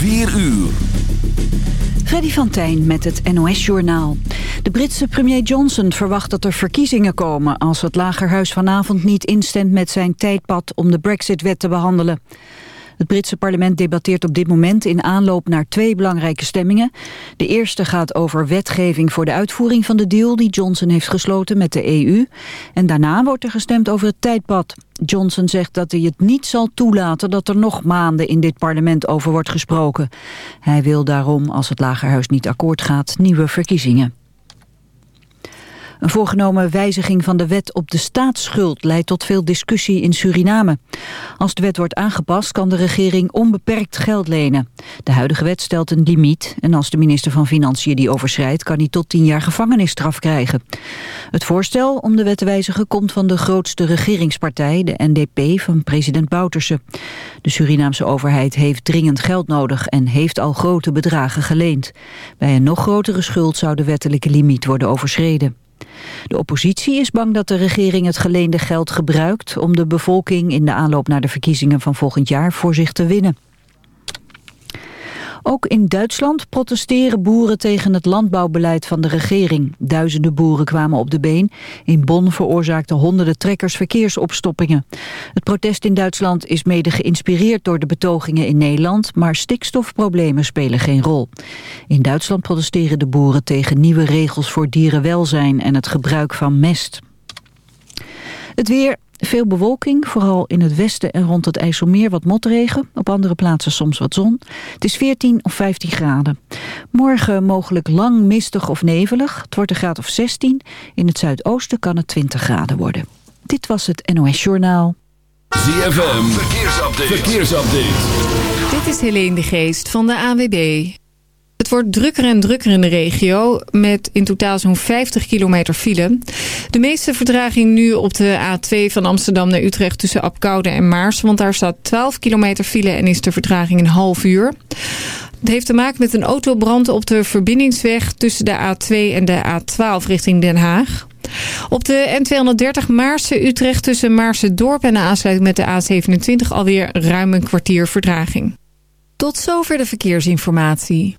4 uur. Freddy van Tijn met het NOS-journaal. De Britse premier Johnson verwacht dat er verkiezingen komen... als het Lagerhuis vanavond niet instemt met zijn tijdpad om de Brexit-wet te behandelen. Het Britse parlement debatteert op dit moment in aanloop naar twee belangrijke stemmingen. De eerste gaat over wetgeving voor de uitvoering van de deal die Johnson heeft gesloten met de EU. En daarna wordt er gestemd over het tijdpad. Johnson zegt dat hij het niet zal toelaten dat er nog maanden in dit parlement over wordt gesproken. Hij wil daarom, als het Lagerhuis niet akkoord gaat, nieuwe verkiezingen. Een voorgenomen wijziging van de wet op de staatsschuld leidt tot veel discussie in Suriname. Als de wet wordt aangepast kan de regering onbeperkt geld lenen. De huidige wet stelt een limiet en als de minister van Financiën die overschrijdt kan hij tot tien jaar gevangenisstraf krijgen. Het voorstel om de wet te wijzigen komt van de grootste regeringspartij, de NDP van president Bouterse. De Surinaamse overheid heeft dringend geld nodig en heeft al grote bedragen geleend. Bij een nog grotere schuld zou de wettelijke limiet worden overschreden. De oppositie is bang dat de regering het geleende geld gebruikt... om de bevolking in de aanloop naar de verkiezingen van volgend jaar voor zich te winnen. Ook in Duitsland protesteren boeren tegen het landbouwbeleid van de regering. Duizenden boeren kwamen op de been. In Bonn veroorzaakten honderden trekkers verkeersopstoppingen. Het protest in Duitsland is mede geïnspireerd door de betogingen in Nederland... maar stikstofproblemen spelen geen rol. In Duitsland protesteren de boeren tegen nieuwe regels voor dierenwelzijn... en het gebruik van mest. Het weer, veel bewolking, vooral in het westen en rond het IJsselmeer wat motregen. Op andere plaatsen soms wat zon. Het is 14 of 15 graden. Morgen mogelijk lang mistig of nevelig. Het wordt een graad of 16. In het zuidoosten kan het 20 graden worden. Dit was het NOS Journaal. ZFM, verkeersupdate. verkeersupdate. Dit is Helene de Geest van de AWB. Het wordt drukker en drukker in de regio met in totaal zo'n 50 kilometer file. De meeste verdraging nu op de A2 van Amsterdam naar Utrecht tussen Apkoude en Maars. Want daar staat 12 kilometer file en is de vertraging een half uur. Het heeft te maken met een autobrand op de verbindingsweg tussen de A2 en de A12 richting Den Haag. Op de N230 Maarse-Utrecht tussen Maarse-Dorp en de aansluiting met de A27 alweer ruim een kwartier verdraging. Tot zover de verkeersinformatie.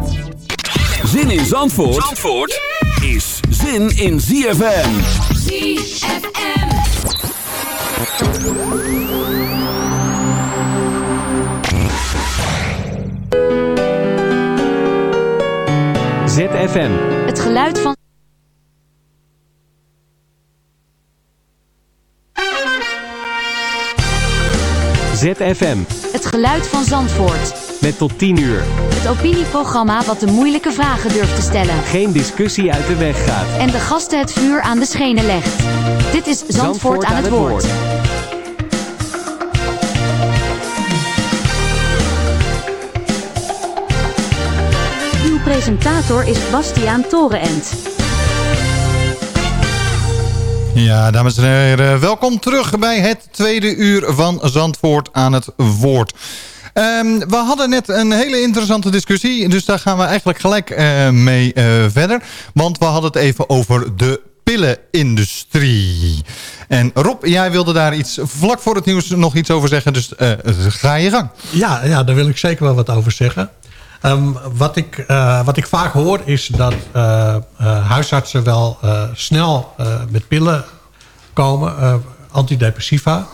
Zin in Zandvoort, Zandvoort is zin in ZFM. ZFM. ZFM. Het geluid van... ZFM. Het geluid van Zandvoort. Met tot 10 uur. Het opinieprogramma wat de moeilijke vragen durft te stellen. Geen discussie uit de weg gaat. En de gasten het vuur aan de schenen legt. Dit is Zandvoort, aan, het woord. Uw presentator is Bastiaan Torenent. Ja, dames en heren, welkom terug bij het tweede uur van Zandvoort aan het woord. Ehm, we hadden net een hele interessante discussie. Dus daar gaan we eigenlijk gelijk eh, mee eh, verder. Want we hadden het even over de pillenindustrie. En Rob, jij wilde daar iets vlak voor het nieuws nog iets over zeggen. Dus eh, ga je gang. Ja, ja, daar wil ik zeker wel wat over zeggen. Ehm, wat, ik, wat ik vaak hoor is dat huisartsen wel snel met pillen komen, antidepressiva.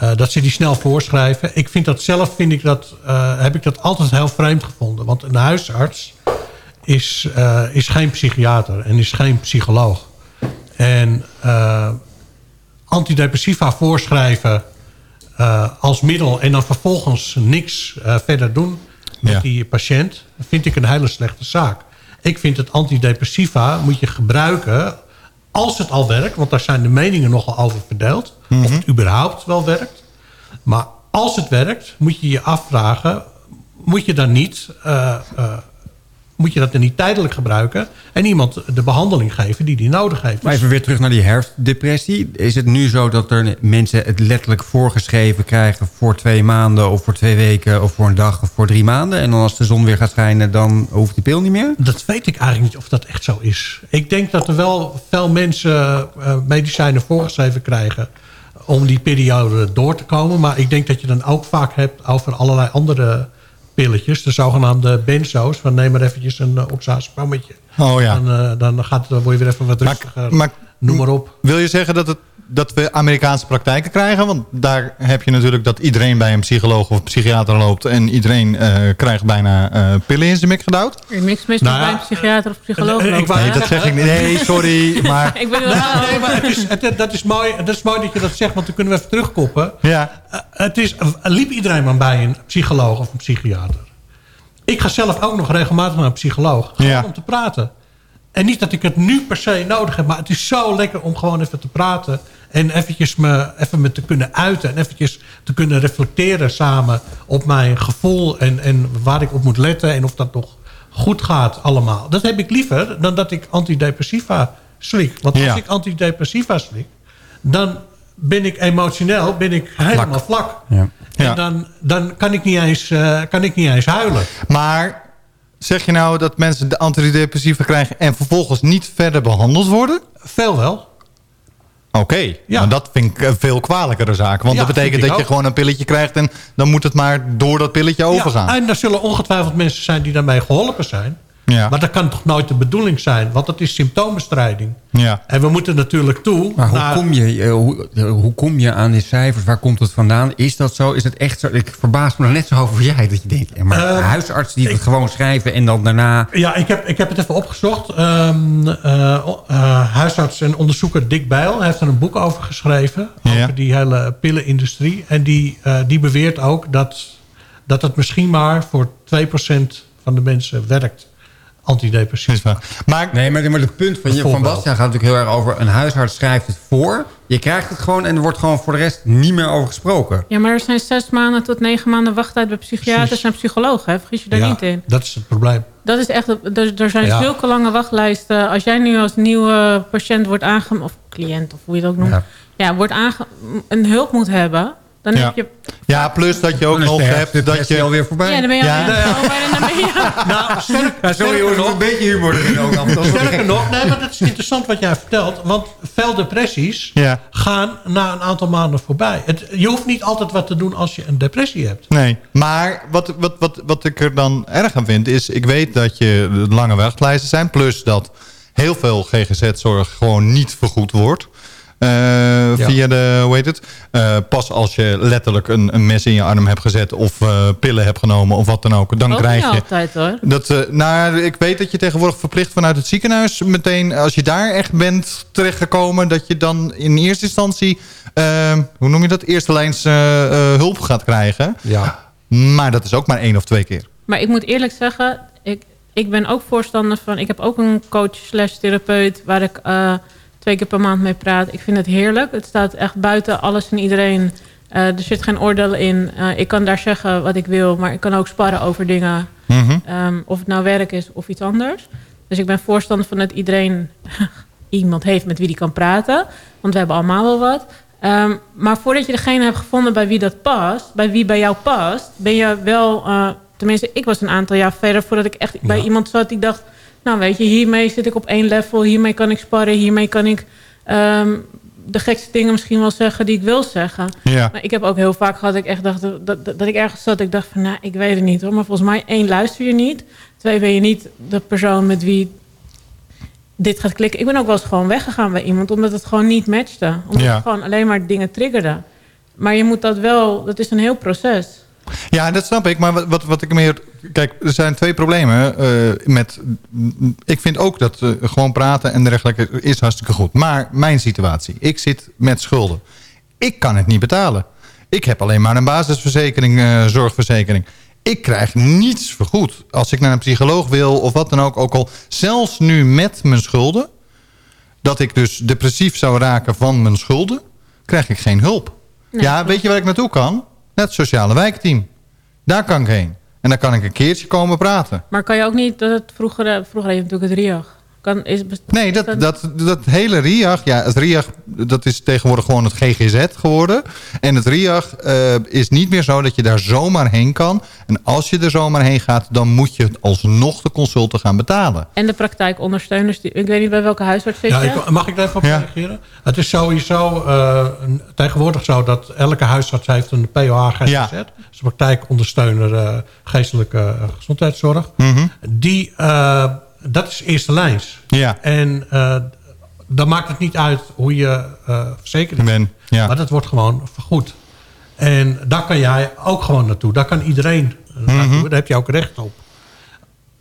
Eh, dat ze die snel voorschrijven. Ik vind dat zelf, vind ik dat, eh, heb ik dat altijd heel vreemd gevonden. Want een huisarts is, eh, is geen psychiater en is geen psycholoog. En antidepressiva voorschrijven als middel... en dan vervolgens niks verder doen met Ja. die patiënt... vind ik een hele slechte zaak. Ik vind het antidepressiva moet je gebruiken als het al werkt... want daar zijn de meningen nogal over verdeeld... of het überhaupt wel werkt. Maar als het werkt, moet je je afvragen... moet je dan niet... eh, eh, moet je dat dan niet tijdelijk gebruiken... en iemand de behandeling geven die die nodig heeft. Maar even weer terug naar die herfstdepressie. Is het nu zo dat er mensen het letterlijk voorgeschreven krijgen... voor twee maanden of voor twee weken of voor een dag of voor drie maanden... en dan als de zon weer gaat schijnen, dan hoeft die pil niet meer? Dat weet ik eigenlijk niet of dat echt zo is. Ik denk dat er wel veel mensen eh, medicijnen voorgeschreven krijgen... om die periode door te komen. Maar ik denk dat je dan ook vaak hebt over allerlei andere pilletjes. De zogenaamde benzo's. Van neem maar eventjes een uh, oxazepammetje. Oh ja. Dan, eh, dan, gaat, dan word je weer even wat rustiger. Maar, Noem maar op. Wil je zeggen dat, het, dat we Amerikaanse praktijken krijgen? Want daar heb je natuurlijk dat iedereen bij een psycholoog of psychiater loopt... en iedereen eh, krijgt bijna eh, pillen in zijn mik gedouwd. Niks mis Nou bij een psychiater of psycholoog. eh, lopen? Nee, dat zeg ik niet. Nee, sorry, maar... Ik ben wel... Nee, maar het is, het, dat, is mooi, dat is mooi dat je dat zegt, want dan kunnen we even terugkoppen. Ja, het is, liep iedereen maar bij een psycholoog of een psychiater? Ik ga zelf ook nog regelmatig naar een psycholoog. Gewoon Ja. om te praten. En niet dat ik het nu per se nodig heb. Maar het is zo lekker om gewoon even te praten. En eventjes me, even me te kunnen uiten. En eventjes te kunnen reflecteren samen op mijn gevoel. En, en waar ik op moet letten. En of dat nog goed gaat allemaal. Dat heb ik liever dan dat ik antidepressiva slik. Want als Ja. ik antidepressiva slik. Dan ben ik emotioneel ben ik helemaal vlak. Ja. En Ja. dan, dan kan, ik niet eens, eh, kan ik niet eens huilen. maar zeg je nou dat mensen de antidepressiva krijgen... en vervolgens niet verder behandeld worden? Veel wel. Oké, Ja. maar dat vind ik een veel kwalijkere zaak. Want Ja, dat betekent dat je gewoon een pilletje krijgt... en dan moet het maar door dat pilletje overgaan. Ja, en er zullen ongetwijfeld mensen zijn die daarmee geholpen zijn. Ja. Maar dat kan toch nooit de bedoeling zijn? Want dat is symptoombestrijding. Ja. En we moeten natuurlijk toe Maar hoe, naar... kom je, eh, hoe, eh, hoe kom je aan die cijfers? Waar komt het vandaan? Is dat zo? Is het echt zo? Ik verbaas me net zo over jij. Dat je denkt, ja, maar Eh, huisartsen die het gewoon schrijven... en dan daarna... Ja, ik heb, ik heb het even opgezocht. Eh, eh, huisarts en onderzoeker Dick Bijl heeft er een boek over geschreven. Ja. Over die hele pillenindustrie. En die, eh, die beweert ook dat, dat het misschien maar voor 2% van de mensen werkt. Antidepressiva. Maar, Nee, maar, maar het punt van, je, van. Bastiaan gaat natuurlijk heel erg over... een huisarts schrijft het voor. Je krijgt het gewoon en er wordt gewoon voor de rest niet meer over gesproken. Ja, maar er zijn zes maanden tot negen maanden wachttijd bij psychiaters Precies. en psychologen. Hè? Vergis je daar Ja, niet in. dat is het probleem. Dat is echt, er, er zijn Ja. zulke lange wachtlijsten. Als jij nu als nieuwe patiënt wordt aangemeld, of cliënt, of hoe je het ook noemt, Ja. ja. wordt aange een hulp moet hebben, dan Ja. heb je... ja, plus dat je ook nog hebt dat je... alweer voorbij. Ja, dan ben je Ja. al ingekomen en dan ben je... Nou, sterk, Ja, sorry sterker jongens, nog, een beetje humor erin ook af. Sterker nog, nee, maar dat is interessant wat jij vertelt. Want veel depressies Ja. gaan na een aantal maanden voorbij. Het, je hoeft niet altijd wat te doen als je een depressie hebt. Nee, maar wat, wat, wat, wat ik er dan erg aan vind is... ik weet dat je lange wachtlijsten zijn... plus dat heel veel GGZ-zorg gewoon niet vergoed wordt... eh, via de, hoe heet het? Eh, pas als je letterlijk een, een mes in je arm hebt gezet... of eh, pillen hebt genomen of wat dan ook... dan Ook krijg niet je... altijd hoor. Dat, eh, nou, ik weet dat je tegenwoordig verplicht vanuit het ziekenhuis meteen, als je daar echt bent terechtgekomen, dat je dan in eerste instantie, hoe noem je dat, eerste lijns hulp gaat krijgen. Ja. Maar dat is ook maar één of twee keer. Maar ik moet eerlijk zeggen, ik, ik ben ook voorstander van... Ik heb ook een coach slash therapeut waar ik eh, twee keer per maand mee praat. Ik vind het heerlijk. Het staat echt buiten alles en iedereen. Eh, er zit geen oordeel in. Eh, ik kan daar zeggen wat ik wil, maar ik kan ook sparren over dingen. Mhm. Ehm, of het nou werk is of iets anders. Dus ik ben voorstander van dat iedereen iemand heeft met wie die kan praten. Want we hebben allemaal wel wat. Ehm, maar voordat je degene hebt gevonden bij wie dat past... bij wie bij jou past... ben je wel... eh, tenminste, ik was een aantal jaar verder... voordat ik echt bij iemand zat die dacht... nou weet je, hiermee zit ik op één level... hiermee kan ik sparren, hiermee kan ik... ehm, de gekste dingen misschien wel zeggen die ik wil zeggen. Ja. Maar ik heb ook heel vaak gehad dat ik echt dacht... dat, dat, dat ik ergens zat ik dacht van... nou, ik weet het niet hoor. Maar volgens mij, één, luister je niet. Twee, ben je niet de persoon met wie dit gaat klikken. Ik ben ook wel eens gewoon weggegaan bij iemand... omdat het gewoon niet matchte. Omdat Ja. het gewoon alleen maar dingen triggerde. Maar je moet dat wel... Dat is een heel proces. Ja, dat snap ik. Maar wat, wat, wat ik meer... Kijk, er zijn twee problemen eh, met... Ik vind ook dat eh, gewoon praten en dergelijke is hartstikke goed. Maar mijn situatie. Ik zit met schulden. Ik kan het niet betalen. Ik heb alleen maar een basisverzekering, eh, zorgverzekering. Ik krijg niets vergoed. Als ik naar een psycholoog wil of wat dan ook. Ook al zelfs nu met mijn schulden. Dat ik dus depressief zou raken van mijn schulden. Krijg ik geen hulp. Nee, ja, weet je waar ik naartoe kan? Het sociale wijkteam. Daar kan ik heen. En dan kan ik een keertje komen praten. Maar kan je ook niet... Dat het vroeger, eh, vroeger je natuurlijk het RIAG. Kan, is, Nee, dat, dat, dat hele RIAG... Ja, het RIAG dat is tegenwoordig gewoon het GGZ geworden. En het RIAG eh, is niet meer zo dat je daar zomaar heen kan. En als je er zomaar heen gaat... dan moet je alsnog de consulten gaan betalen. En de praktijkondersteuners. Die, ik weet niet bij welke huisarts zit Ja, ik, mag ik daar even op reageren? Het is sowieso eh, tegenwoordig zo dat elke huisarts heeft een POH-GGZ. Ja. Dat is een praktijkondersteuner eh, geestelijke gezondheidszorg. Mhm. Die, eh, dat is eerste lijns. Ja. En eh, dan maakt het niet uit hoe je eh verzekerd is. Ben, ja. Maar dat wordt gewoon vergoed. En daar kan jij ook gewoon naartoe. Daar kan iedereen Mhm. naartoe. Daar heb je ook recht op.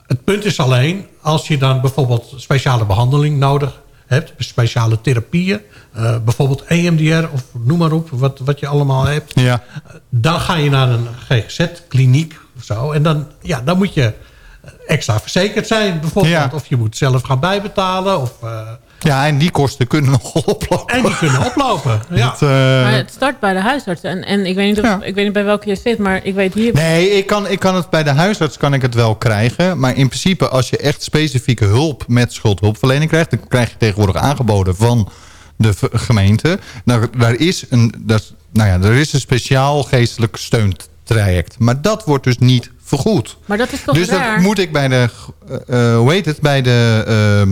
Het punt is alleen, als je dan bijvoorbeeld speciale behandeling nodig hebt, speciale therapieën, eh, bijvoorbeeld EMDR of noem maar op, wat, wat je allemaal hebt, Ja. dan ga je naar een GGZ-kliniek of zo. En dan, ja, dan moet je extra verzekerd zijn, bijvoorbeeld. Ja. Of je moet zelf gaan bijbetalen. Of, eh, Ja, en die kosten kunnen nogal oplopen. en die kunnen oplopen. Ja. Dat, eh, Maar het start bij de huisarts. En, en ik, weet niet of, Ja. ik weet niet bij welke je zit, maar ik weet hier... Nee, ik kan, ik kan het bij de huisarts kan ik het wel krijgen. Maar in principe, als je echt specifieke hulp met schuldhulpverlening krijgt... dan krijg je tegenwoordig aangeboden van de gemeente. Nou, daar, is een, dat, nou ja, er is een speciaal geestelijk steuntraject. Maar dat wordt dus niet vergoed. Maar dat is toch Dus raar? dat moet ik bij de, eh, eh, hoe heet het, bij de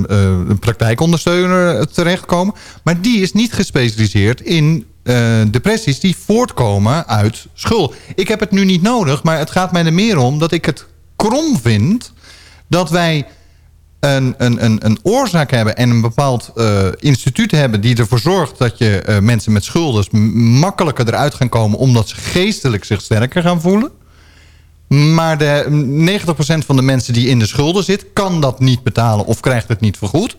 eh, praktijkondersteuner terechtkomen. Maar die is niet gespecialiseerd in depressies die voortkomen uit schuld. Ik heb het nu niet nodig, maar het gaat mij er meer om dat ik het krom vind dat wij een, een, een, een oorzaak hebben en een bepaald instituut hebben... die ervoor zorgt dat je mensen met schulden makkelijker eruit gaan komen... omdat ze geestelijk zich sterker gaan voelen. Maar de 90% van de mensen die in de schulden zit... kan dat niet betalen of krijgt het niet vergoed.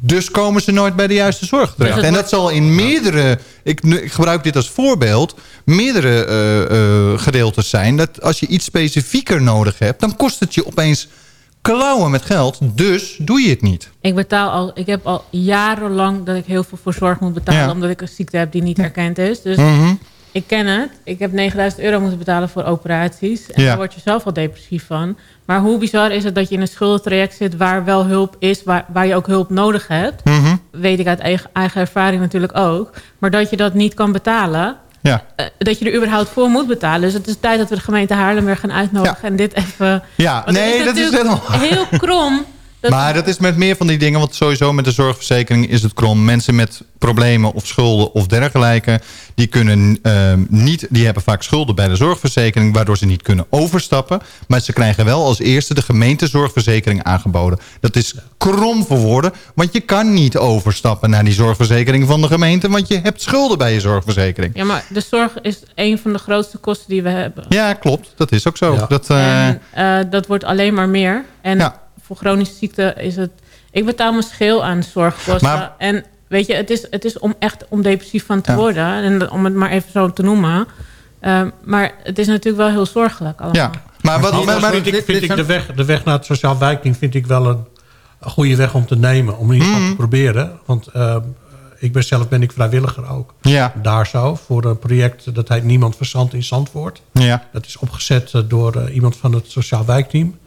Dus komen ze nooit bij de juiste zorg terecht. Dus En dat zal in meerdere... Ik, gebruik dit als voorbeeld. Meerdere eh, eh, gedeeltes zijn... dat als je iets specifieker nodig hebt... dan kost het je opeens klauwen met geld. Dus doe je het niet. Ik betaal al, ik heb al jarenlang dat ik heel veel voor zorg moet betalen. Ja. Omdat ik een ziekte heb die niet erkend is. Dus Mhm. Ik ken het. Ik heb 9000 euro moeten betalen voor operaties. En Ja. daar word je zelf al depressief van. Maar hoe bizar is het dat je in een schuldentraject zit... waar wel hulp is, waar, waar je ook hulp nodig hebt. Mhm. Weet ik uit eigen, eigen ervaring natuurlijk ook. Maar dat je dat niet kan betalen... Ja. eh, dat je er überhaupt voor moet betalen. Dus het is tijd dat we de gemeente Haarlem weer gaan uitnodigen... en dit even... Ja, nee, dat is helemaal... heel krom... Dat maar dat is met meer van die dingen, want sowieso met de zorgverzekering is het krom. Mensen met problemen of schulden of dergelijke, die, kunnen, ehm, niet, die hebben vaak schulden bij de zorgverzekering, waardoor ze niet kunnen overstappen. Maar ze krijgen wel als eerste de gemeentezorgverzekering aangeboden. Dat is krom voor woorden, want je kan niet overstappen naar die zorgverzekering van de gemeente, want je hebt schulden bij je zorgverzekering. Ja, maar de zorg is een van de grootste kosten die we hebben. Ja, klopt. Dat is ook zo. Dat, eh, En eh, dat wordt alleen maar meer. En Ja. Voor chronische ziekte is het... Ik betaal mijn schil aan zorgkosten. Maar- En weet je, het is, het is om echt om depressief van te Ja. worden. En om het maar even zo te noemen. Ehm, maar het is natuurlijk wel heel zorgelijk allemaal. ja. Maar wat, maar, maar- vind ik, vind dit ik de, weg, de weg naar het sociaal wijkteam vind ik wel een, een goede weg om te nemen. Om in ieder Mhm. geval te proberen. Want eh, ik ben zelf ben ik vrijwilliger ook. Ja. Daar zo. Voor een project dat heet Niemand Verzand in Zandvoort. Ja. Dat is opgezet eh, door eh, iemand van het sociaal wijkteam.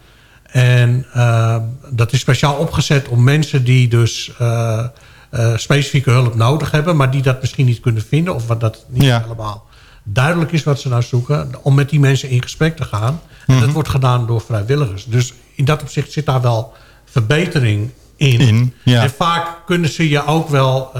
En eh, dat is speciaal opgezet om mensen die dus... eh, eh, specifieke hulp nodig hebben... maar die dat misschien niet kunnen vinden... of wat dat niet helemaal duidelijk is wat ze nou zoeken... om met die mensen in gesprek te gaan. En dat wordt gedaan door vrijwilligers. Dus in dat opzicht zit daar wel verbetering in. In, ja. En vaak kunnen ze je ook wel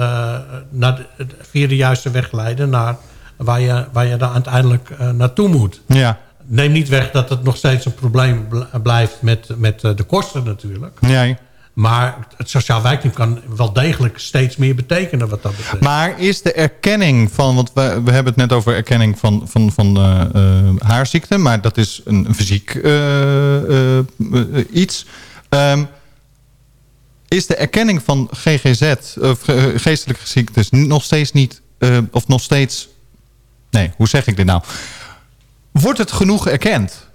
naar de, via de juiste weg leiden... naar waar je, waar je dan uiteindelijk naartoe moet. Ja. Neem niet weg dat het nog steeds een probleem bl- blijft met, met eh, de kosten natuurlijk. Nee. Maar het sociaal wijkteam kan wel degelijk steeds meer betekenen wat dat betreft. Maar is de erkenning van... want we, we hebben het net over erkenning van, van, van eh, haarziekte... maar dat is een fysiek eh, iets. Ehm, is de erkenning van GGZ, of geestelijke ziektes... nog steeds niet... of nog steeds... Nee, hoe zeg ik dit nou? Wordt het genoeg erkend?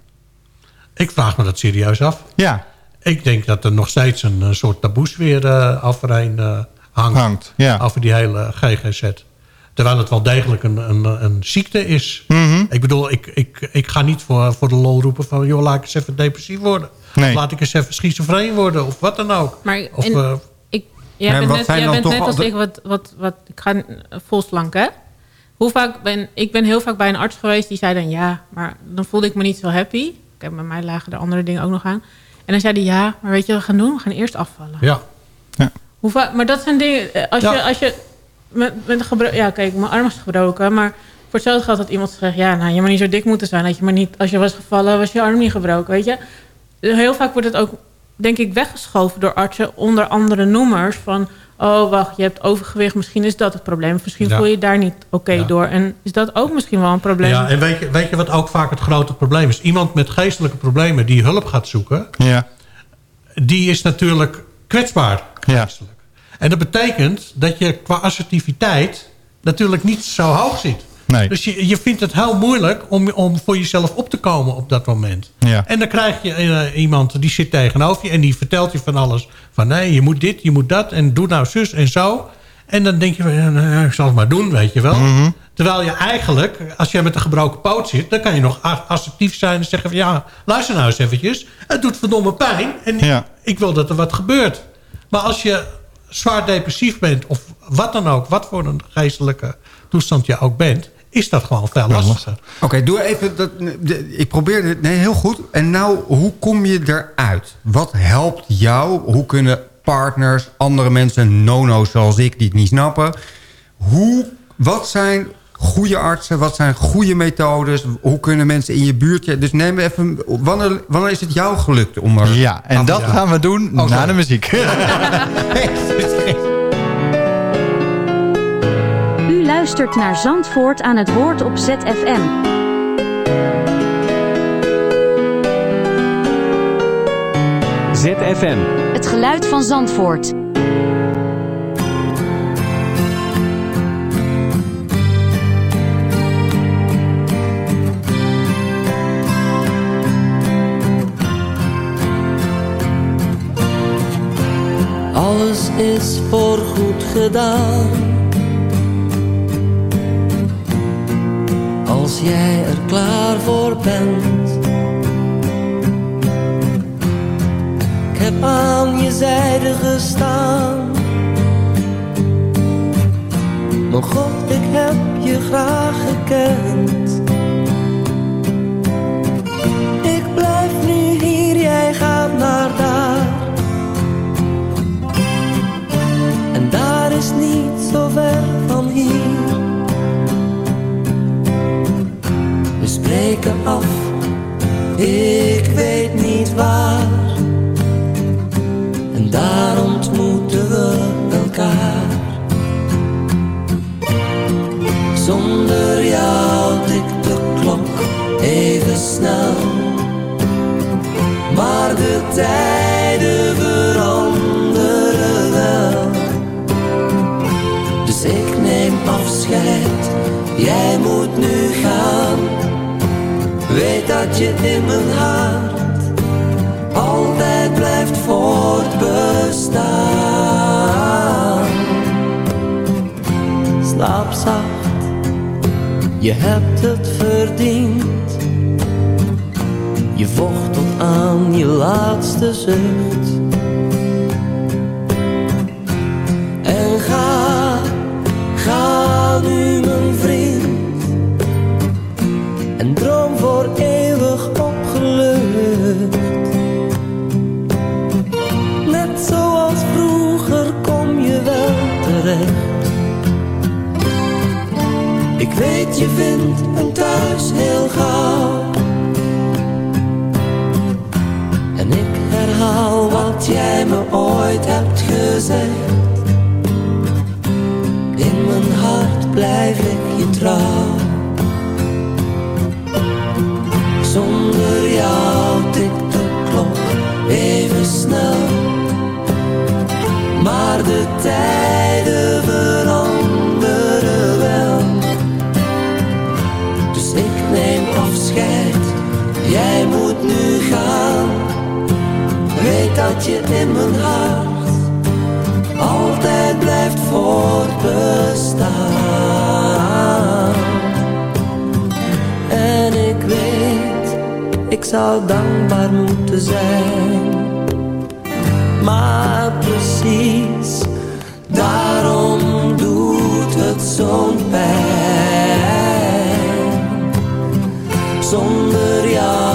Ik vraag me dat serieus af. Ja. Ik denk dat er nog steeds een, soort taboesfeer eh overheen eh, hangt. Hangt, ja. Over die hele GGZ. Terwijl het wel degelijk een, een, een ziekte is. Mhm. Ik bedoel, ik, ik, ik ga niet voor, voor de lol roepen van... joh, laat ik eens even depressief worden. Nee. Of laat ik eens even schizofreen worden. Of wat dan ook. Maar of, en- eh, ik, jij Ja, bent net, jij bent net als ik, wat, wat, wat, ik ga eh, vol slank, hè? Hoe vaak ben, ik ben heel vaak bij een arts geweest die zei dan ja, maar dan voelde ik me niet zo happy. Kijk, bij mij lagen de andere dingen ook nog aan. En dan zei hij ja, maar weet je wat we gaan doen? We gaan eerst afvallen. ja. Hoe vaak, maar dat zijn dingen, eh, als Ja. je, als je met, met gebro- ja kijk, mijn arm is gebroken, maar voor hetzelfde geld had iemand gezegd, ja, nou, je maar niet zo dik moeten zijn. Dat je maar niet, als je was gevallen, was je arm niet gebroken, weet je. Heel vaak wordt het ook, denk ik, weggeschoven door artsen onder andere noemers van, oh, wacht, je hebt overgewicht, misschien is dat het probleem. Misschien Ja. voel je je daar niet oké door. En is dat ook misschien wel een probleem? Ja, en weet je, weet je wat ook vaak het grote probleem is? Iemand met geestelijke problemen die hulp gaat zoeken... Ja. die is natuurlijk kwetsbaar. Ja. En dat betekent dat je qua assertiviteit natuurlijk niet zo hoog zit. Nee. Dus je, je vindt het heel moeilijk om, om voor jezelf op te komen op dat moment. Ja. En dan krijg je eh, iemand die zit tegenover je... en die vertelt je van alles. Van nee, je moet dit, je moet dat en doe nou zus en zo. En dan denk je, van, ja, nou, ik zal het maar doen, weet je wel. Mhm. Terwijl je eigenlijk, als je met een gebroken poot zit... dan kan je nog assertief zijn en zeggen van... ja, luister nou eens eventjes. Het doet verdomme pijn en Ja. ik wil dat er wat gebeurt. Maar als je zwaar depressief bent of wat dan ook... wat voor een geestelijke toestand je ook bent... is dat gewoon veel lastiger. Oké, doe even dat. de- Ik probeer het. Nee, heel goed. En nou, hoe kom je eruit? Wat helpt jou? Hoe kunnen partners, andere mensen, nono's zoals ik, die het niet snappen. Hoe, wat zijn goede artsen? Wat zijn goede methodes? Hoe kunnen mensen in je buurt... Dus neem even... Wanneer, wanneer is het jou gelukt om er... Ja, en dat gaan we doen Oh, na de muziek. luistert naar Zandvoort aan het woord op ZFM. ZFM. Het geluid van Zandvoort. Alles is voorgoed gedaan. Als jij er klaar voor bent. Ik heb aan je zijde gestaan. Mijn God, ik heb je graag gekend. Je hebt het verdiend. Je vocht tot aan je laatste zucht. weet je vindt een thuis heel gauw. En ik herhaal wat jij me ooit hebt gezegd. In mijn hart blijf ik je trouw. Zonder jou. Je in mijn hart altijd blijft voortbestaan. En ik weet, ik zou dankbaar moeten zijn. Maar precies, daarom doet het zo'n pijn. Zonder jou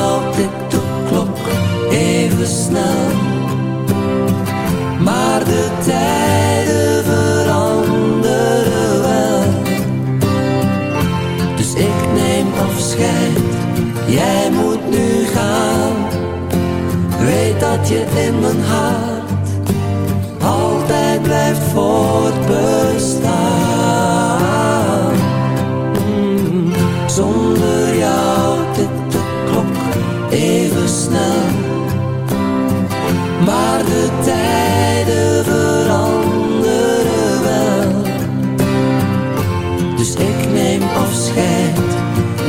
voortbestaan. Zonder jou tikt de klok even snel. Maar de tijden veranderen wel. Dus ik neem afscheid,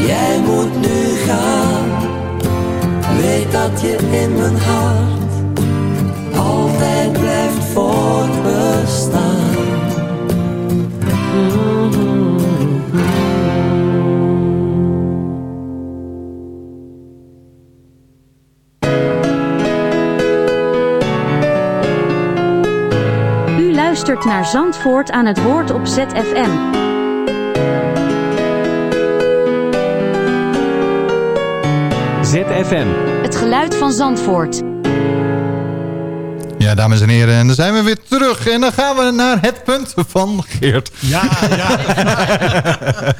jij moet nu gaan. Weet dat je in mijn hart altijd blijft voortbestaan. Luistert naar Zandvoort aan het woord op ZFM. ZFM. Het geluid van Zandvoort. Ja, dames en heren, en dan zijn we weer terug. En dan gaan we naar het punt van Geert. Ja, ja.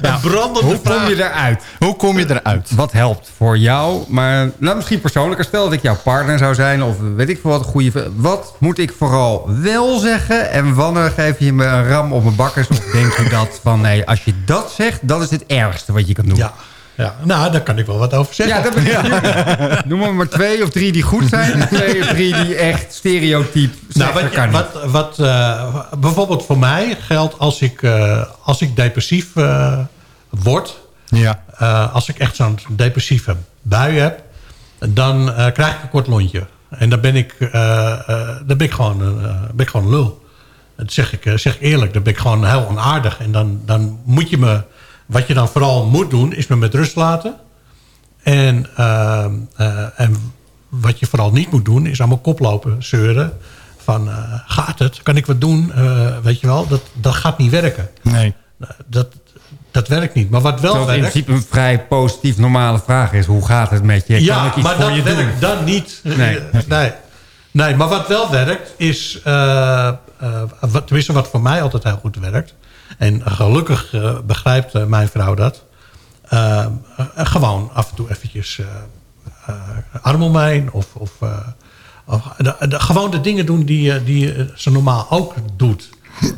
Nou, brandende hoe kom vraag. je eruit? Hoe kom je eruit? Wat helpt voor jou? Maar nou, misschien persoonlijker. Stel dat ik jouw partner zou zijn. Of weet ik veel wat. Een goede, wat moet ik vooral wel zeggen? En wanneer geef je me een ram op mijn bakkers? Of denk je dat van nee, als je dat zegt, dat is het ergste wat je kan doen? Ja, ja. nou, daar kan ik wel wat over zeggen. Ja, dat ik. Noem maar, maar twee of drie die goed zijn. En twee of drie die echt stereotyp Nou, wat, kan niet. wat, wat eh, bijvoorbeeld voor mij geldt als ik, eh, als ik depressief eh, word... Ja. eh, als ik echt zo'n depressieve bui heb... dan eh, krijg ik een kort lontje. En dan ben ik, eh, eh, dan ben ik, gewoon, eh, ben ik gewoon lul. Dat zeg ik, eh, zeg ik eerlijk. Dan ben ik gewoon heel onaardig. En dan, dan moet je me... Wat je dan vooral moet doen, is me met rust laten. En, eh, eh, en wat je vooral niet moet doen, is aan mijn kop lopen zeuren. Van, eh, gaat het? Kan ik wat doen? Weet je wel, dat, dat gaat niet werken. Nee. Dat, dat werkt niet. Maar wat wel Terwijl het in werkt... principe een vrij positief normale vraag is. Hoe gaat het met je? kan ja, ik iets maar voor dat je doen? werkt dan niet. Nee. nee. Nee, maar wat wel werkt is... wat, tenminste, wat voor mij altijd heel goed werkt... en gelukkig eh, begrijpt eh, mijn vrouw dat... eh, gewoon af en toe eventjes arm om me of, of, of de, de- gewoon de dingen doen die, die ze normaal ook doet.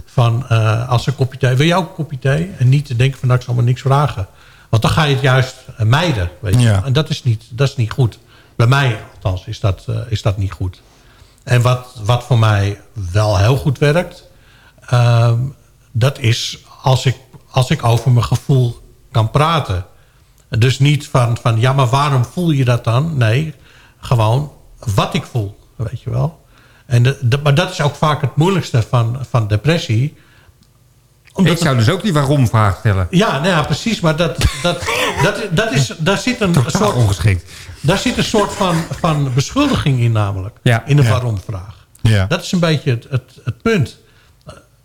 Van als een kopje thee... Wil jij ook een kopje thee? En niet te denken van... Nou, ik zal maar niks vragen. Want dan ga je het juist mijden. Weet je? Ja. En dat is, niet, dat is niet goed. Bij mij althans is dat, is dat niet goed. En wat, wat voor mij wel heel goed werkt... ehm, dat is als ik, als ik over mijn gevoel kan praten. Dus niet van, van, ja, maar waarom voel je dat dan? Nee, gewoon wat ik voel, weet je wel. En de, de- maar dat is ook vaak het moeilijkste van, van depressie. ik zou dus ook die waarom-vraag stellen. Ja, nou ja, precies. Maar dat, dat, dat, dat is, daar zit een Totaal soort... ongeschikt. Daar zit een soort van, van beschuldiging in namelijk. Ja. in de Ja. waarom-vraag. Ja. Dat is een beetje het, het, het punt.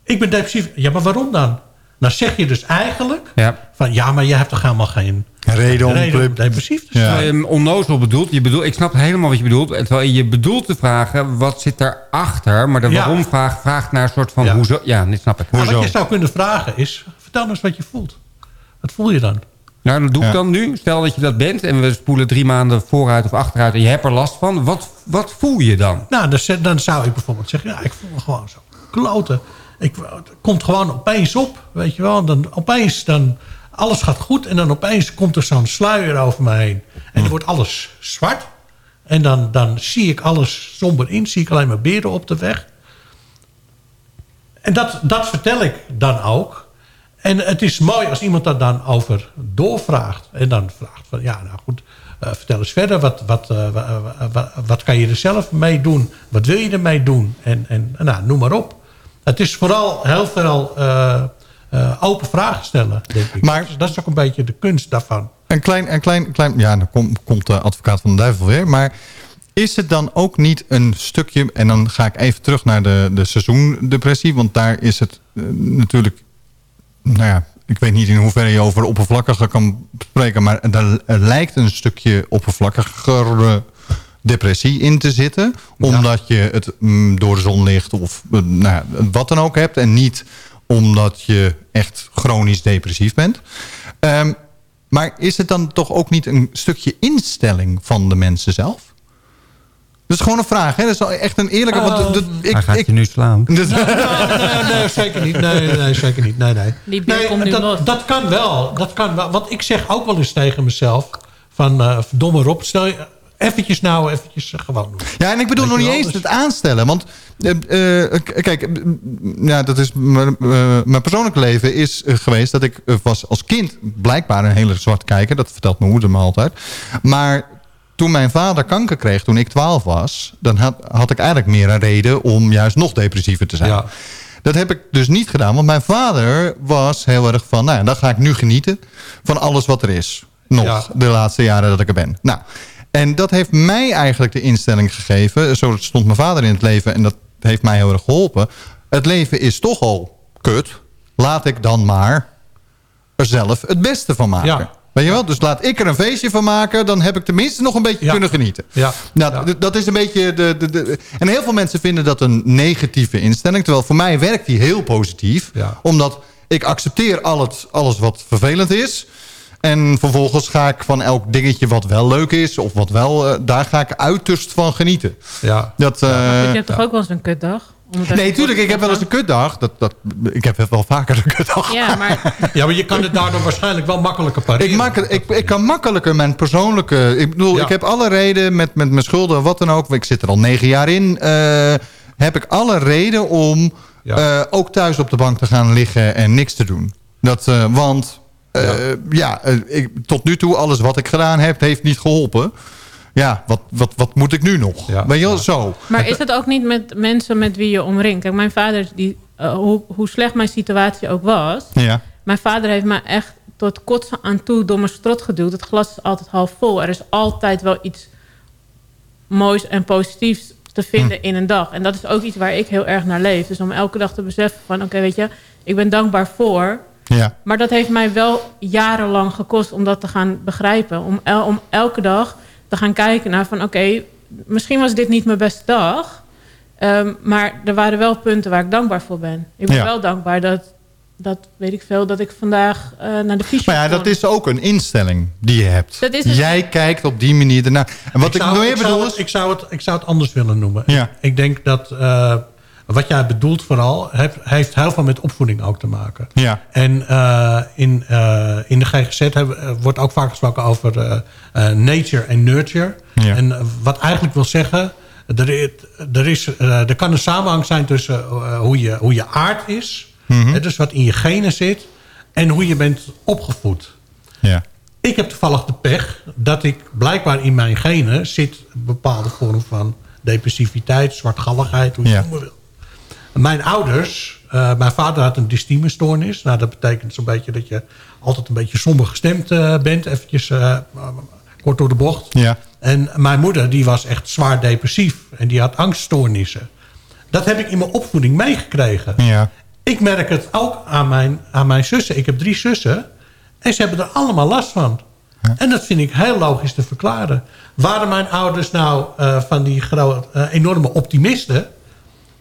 Ik ben depressief. Ja, maar waarom dan? Nou zeg je dus eigenlijk... Ja. van ja, maar je hebt toch helemaal geen Reden om reden depressief te zijn. Ja. Onnozel bedoelt. Je bedoelt. Ik snap helemaal wat je bedoelt. Terwijl je bedoelt te vragen, wat zit daarachter? Maar de Ja. waarom-vraag vraagt naar een soort van... Ja. Hoezo? Ja, dit snap ik. Maar wat je zou kunnen vragen is... vertel nou eens wat je voelt. Wat voel je dan? Nou, dat doe ik Ja. dan nu. Stel dat je dat bent en we spoelen drie maanden vooruit of achteruit... en je hebt er last van. Wat, wat voel je dan? Nou, dan, dan zou ik bijvoorbeeld zeggen... ja, ik voel me gewoon zo kloten. Ik, het komt gewoon opeens op, weet je wel. Dan opeens, dan, alles gaat goed... en dan opeens komt er zo'n sluier over me heen. En dan wordt alles zwart. En dan, dan zie ik alles somber in. Zie ik alleen maar beren op de weg. En dat, dat vertel ik dan ook. En het is mooi als iemand daar dan over doorvraagt. En dan vraagt van, ja, nou goed, eh, vertel eens verder. Wat, wat, eh, wa- wa- wa- wat kan je er zelf mee doen? Wat wil je ermee doen? En, en nou, noem maar op. Het is vooral heel veel eh, eh, open vragen stellen, denk ik. Maar, dat is ook een beetje de kunst daarvan. Een klein, een klein, klein ja, dan kom- komt de advocaat van de duivel weer. Maar is het dan ook niet een stukje... en dan ga ik even terug naar de, de seizoendepressie... want daar is het eh, natuurlijk... nou ja, ik weet niet in hoeverre je over oppervlakkiger kan spreken... maar er, er lijkt een stukje oppervlakkiger depressie in te zitten. Omdat je het mm, door de zon ligt of eh, nou, ja, wat dan ook hebt... en niet omdat je echt chronisch depressief bent... Ehm, maar is het dan toch ook niet een stukje instelling van de mensen zelf? Dat is gewoon een vraag, hè? Dat is wel echt een eerlijke... want dat- ik, Hij gaat ik, je nu slaan. dat- nee, nee, nee, zeker niet. Nee, nee, nee, zeker niet. Nee, nee. Die beer nee, komt nu los. dat, dat kan wel. Dat kan wel. Want ik zeg ook wel eens tegen mezelf... van eh domme Rob, stel je eventjes nou eventjes eh, gewoon doen. Ja, en ik bedoel nog niet eens dus- het aanstellen. Want eh, eh, kijk, ja, dat is mijn persoonlijke leven is geweest... dat ik was als kind blijkbaar een hele zwart kijker. Dat vertelt mijn moeder me altijd. Maar toen mijn vader kanker kreeg, toen ik 12 was... dan had, had ik eigenlijk meer een reden om juist nog depressiever te zijn. Ja. Dat heb ik dus niet gedaan. Want mijn vader was heel erg van... nou dan ga ik nu genieten van alles wat er is. Nog, Ja. de laatste jaren dat ik er ben. Nou, en dat heeft mij eigenlijk de instelling gegeven. Zo stond mijn vader in het leven en dat heeft mij heel erg geholpen. Het leven is toch al kut. Laat ik dan maar er zelf het beste van maken. Ja. Weet je wel? Dus laat ik er een feestje van maken. Dan heb ik tenminste nog een beetje Ja. kunnen genieten. Ja. Nou, dat is een beetje... De, de, de, en heel veel mensen vinden dat een negatieve instelling. Terwijl voor mij werkt die heel positief. Omdat ik accepteer al het, alles wat vervelend is. En vervolgens ga ik van elk dingetje wat wel leuk is... of wat wel, eh, daar ga ik uiterst van genieten. Ja. Dat, eh, je hebt toch ook wel eens een kutdag? Nee, tuurlijk, ik heb wel eens een kutdag. Dat, dat, ik heb wel vaker een kutdag. Ja, maar Ja, maar je kan het daardoor waarschijnlijk wel makkelijker pareren. Ik, maak het, ik, ik kan makkelijker mijn persoonlijke... Ik bedoel, Ja. ik heb alle reden met, met mijn schulden, wat dan ook. Ik zit er al negen jaar in. eh, heb ik alle reden om Ja. eh, ook thuis op de bank te gaan liggen en niks te doen. Dat, eh, want eh, ja, eh, ik, tot nu toe, alles wat ik gedaan heb, heeft niet geholpen. Ja, wat, wat, wat moet ik nu nog? Ja. Weet je wel, zo. Maar is het ook niet met mensen met wie je omringt? Kijk, mijn vader, die, eh, hoe, hoe slecht mijn situatie ook was... Ja. Mijn vader heeft me echt tot kotsen aan toe door mijn strot geduwd. Het glas is altijd half vol. Er is altijd wel iets moois en positiefs te vinden Hm. in een dag. En dat is ook iets waar ik heel erg naar leef. Dus om elke dag te beseffen van... oké, weet je, ik ben dankbaar voor... Ja. Maar dat heeft mij wel jarenlang gekost om dat te gaan begrijpen. Om, el- om elke dag te gaan kijken naar van... oké, misschien was dit niet mijn beste dag... Ehm, maar er waren wel punten waar ik dankbaar voor ben. Ik ben Ja. wel dankbaar dat, dat, weet ik veel, dat ik vandaag eh, naar de fysio Maar ja, dat is ook een instelling die je hebt. Dat is Jij kijkt op die manier ernaar. En wat ik, zou, meer ik, zou bedoel het, is... ik, zou het, ik zou het anders willen noemen. Ja. Ik denk dat eh, wat jij bedoelt vooral... Heeft, heeft heel veel met opvoeding ook te maken. Ja. En eh, in, eh, in de GGZ hebben, eh, wordt ook vaak gesproken over nature en nurture. Ja. En wat eigenlijk wil zeggen... Er, is- er, is, kan een samenhang zijn tussen hoe, je, hoe je aard is... Mhm. hè, dus wat in je genen zit... en hoe je bent opgevoed. Ja. Ik heb toevallig de pech dat ik blijkbaar in mijn genen zit... een bepaalde vorm van depressiviteit, zwartgalligheid, hoe je Ja. het noemen wil. Mijn ouders, eh, mijn vader had een dystimestoornis. Nou, dat betekent zo'n beetje dat je altijd een beetje somber gestemd eh, bent. Eventjes eh, kort door de bocht. Ja. En mijn moeder, die was echt zwaar depressief. En die had angststoornissen. Dat heb ik in mijn opvoeding meegekregen. Ja. Ik merk het ook aan mijn, aan mijn zussen. Ik heb drie zussen. En ze hebben er allemaal last van. En dat vind ik heel logisch te verklaren. Waren mijn ouders nou van die enorme optimisten...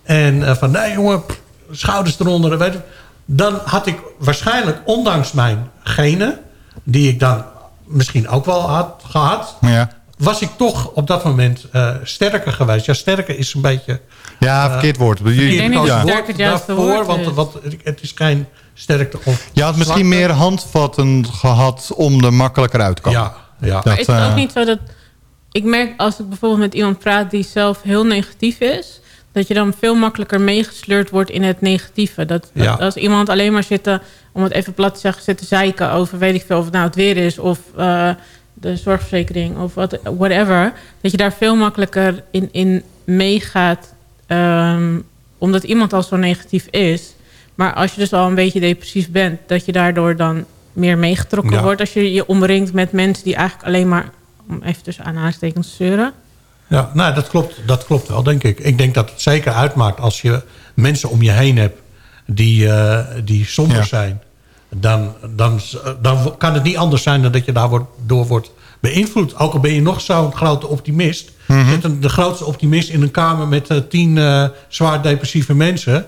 en eh, van nee jongen, pff, schouders eronder... Weet je, dan had ik waarschijnlijk, ondanks mijn genen... die ik dan misschien ook wel had gehad... Ja. was ik toch op dat moment eh, sterker geweest. Ja, sterker is een beetje... Ja, verkeerd woord. Je- verkeerd denk niet gekozen dat woord sterker het juiste daarvoor, woord want, is. want het is geen sterkte of Je had misschien zwakte. meer handvatten gehad om er makkelijker uit te komen. Ja, Ja. Maar is het eh, ook niet zo dat... Ik merk als ik bijvoorbeeld met iemand praat die zelf heel negatief is... dat je dan veel makkelijker meegesleurd wordt in het negatieve. Dat, dat Ja. als iemand alleen maar zit te, om het even plat te zeggen... zit te zeiken over weet ik veel of het nou het weer is... of eh, de zorgverzekering of wat, whatever... dat je daar veel makkelijker in, in meegaat... ehm, omdat iemand al zo negatief is. Maar als je dus al een beetje depressief bent... dat je daardoor dan meer meegetrokken Ja. wordt... als je je omringt met mensen die eigenlijk alleen maar... om even tussen aanhalingstekens te zeuren... Ja, nou, dat klopt, dat klopt wel, denk ik. Ik denk dat het zeker uitmaakt als je mensen om je heen hebt die, eh, die somber Ja. zijn. Dan, dan, dan kan het niet anders zijn dan dat je daardoor door wordt beïnvloed. Ook al ben je nog zo'n grote optimist. Zit een, de grootste optimist in een kamer met eh, tien eh, zwaar depressieve mensen.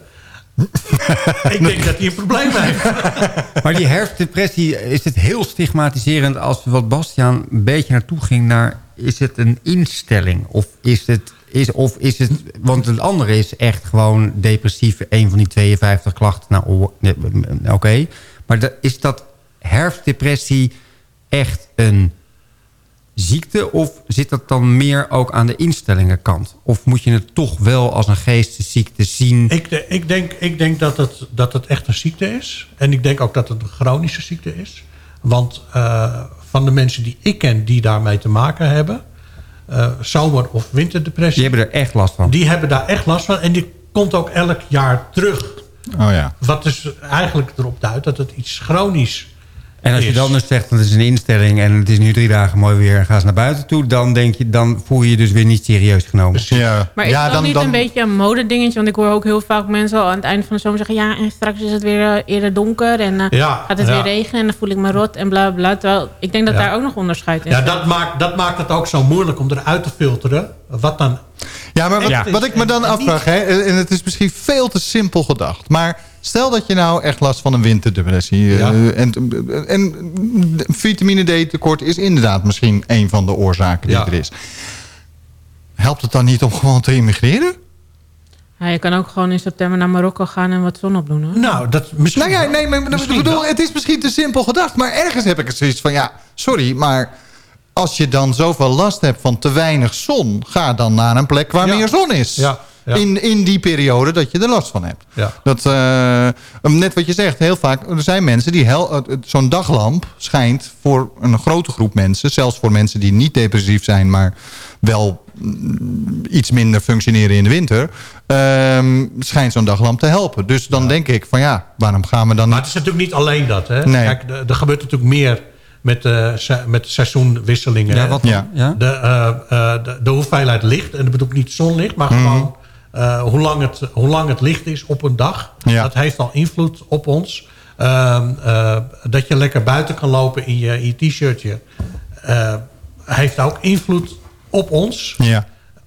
Ik denk dat hij een probleem heeft. Maar die herfstdepressie, is het heel stigmatiserend... als wat Bastiaan een beetje naartoe ging naar... is het een instelling? Of is het... Is, of is het want het andere is echt gewoon depressief. Een van die 52 klachten. Nou, oké. Maar is dat herfstdepressie echt een ziekte? Of zit dat dan meer ook aan de instellingenkant? Of moet je het toch wel als een geestesziekte zien? Ik, de- ik denk, ik denk dat, het, dat het echt een ziekte is. En ik denk ook dat het een chronische ziekte is. Want eh, van de mensen die ik ken die daarmee te maken hebben... eh, zomer- of winterdepressie... Die hebben er echt last van. Die hebben daar echt last van. En die komt ook elk jaar terug. Oh ja. Wat dus eigenlijk erop duidt dat het iets chronisch En als je dan dus zegt, dat het is een instelling... en het is nu drie dagen mooi weer en ga eens naar buiten toe... dan, denk je, dan voel je je dus weer niet serieus genomen. Ja. Maar is ja, dat niet een beetje een modedingetje? Want ik hoor ook heel vaak mensen al aan het einde van de zomer zeggen... ja, en straks is het weer eh, eerder donker en eh, Ja, gaat het ja. weer regenen... en dan voel ik me rot en bla bla. Terwijl ik denk dat Ja. daar ook nog onderscheid in Ja, dat maakt, dat maakt het ook zo moeilijk om eruit te filteren. Wat dan... Ja, maar wat, Ja. wat ik me dan afvraag, hè, en het is misschien veel te simpel gedacht... maar stel dat je nou echt last van een winterdepressie... eh, en, en vitamine D tekort is inderdaad misschien een van de oorzaken die Ja. er is. Helpt het dan niet om gewoon te immigreren? Ja, je kan ook gewoon in september naar Marokko gaan en wat zon opdoen. Hoor. Nou, dat misschien... Nou ja, nee, maar Misschien bedoel, wel. het is misschien te simpel gedacht... maar ergens heb ik het zoiets van, ja, sorry, maar... als je dan zoveel last hebt van te weinig zon... ga dan naar een plek waar Ja. meer zon is. Ja, ja. In, in die periode dat je er last van hebt. Ja. Dat, eh, net wat je zegt, heel vaak... er zijn mensen die... hel- eh, Zo'n daglamp schijnt voor een grote groep mensen... zelfs voor mensen die niet depressief zijn... maar wel mm, iets minder functioneren in de winter... ehm, schijnt zo'n daglamp te helpen. Dus dan denk ik van ja, waarom gaan we dan Maar het is natuurlijk niet alleen dat. Hè? Nee. Kijk, er gebeurt natuurlijk meer met, se- met seizoenwisselingen. Ja, wat dan? Ja. De, eh, eh, de, de hoeveelheid licht. En dat bedoel ik niet zonlicht, maar gewoon eh, hoe, lang het, hoe lang het licht is op een dag. Ja. Dat heeft al invloed op ons. Ehm, eh, dat je lekker buiten kan lopen in je, je t-shirtje. eh, heeft ook invloed op ons. Ja.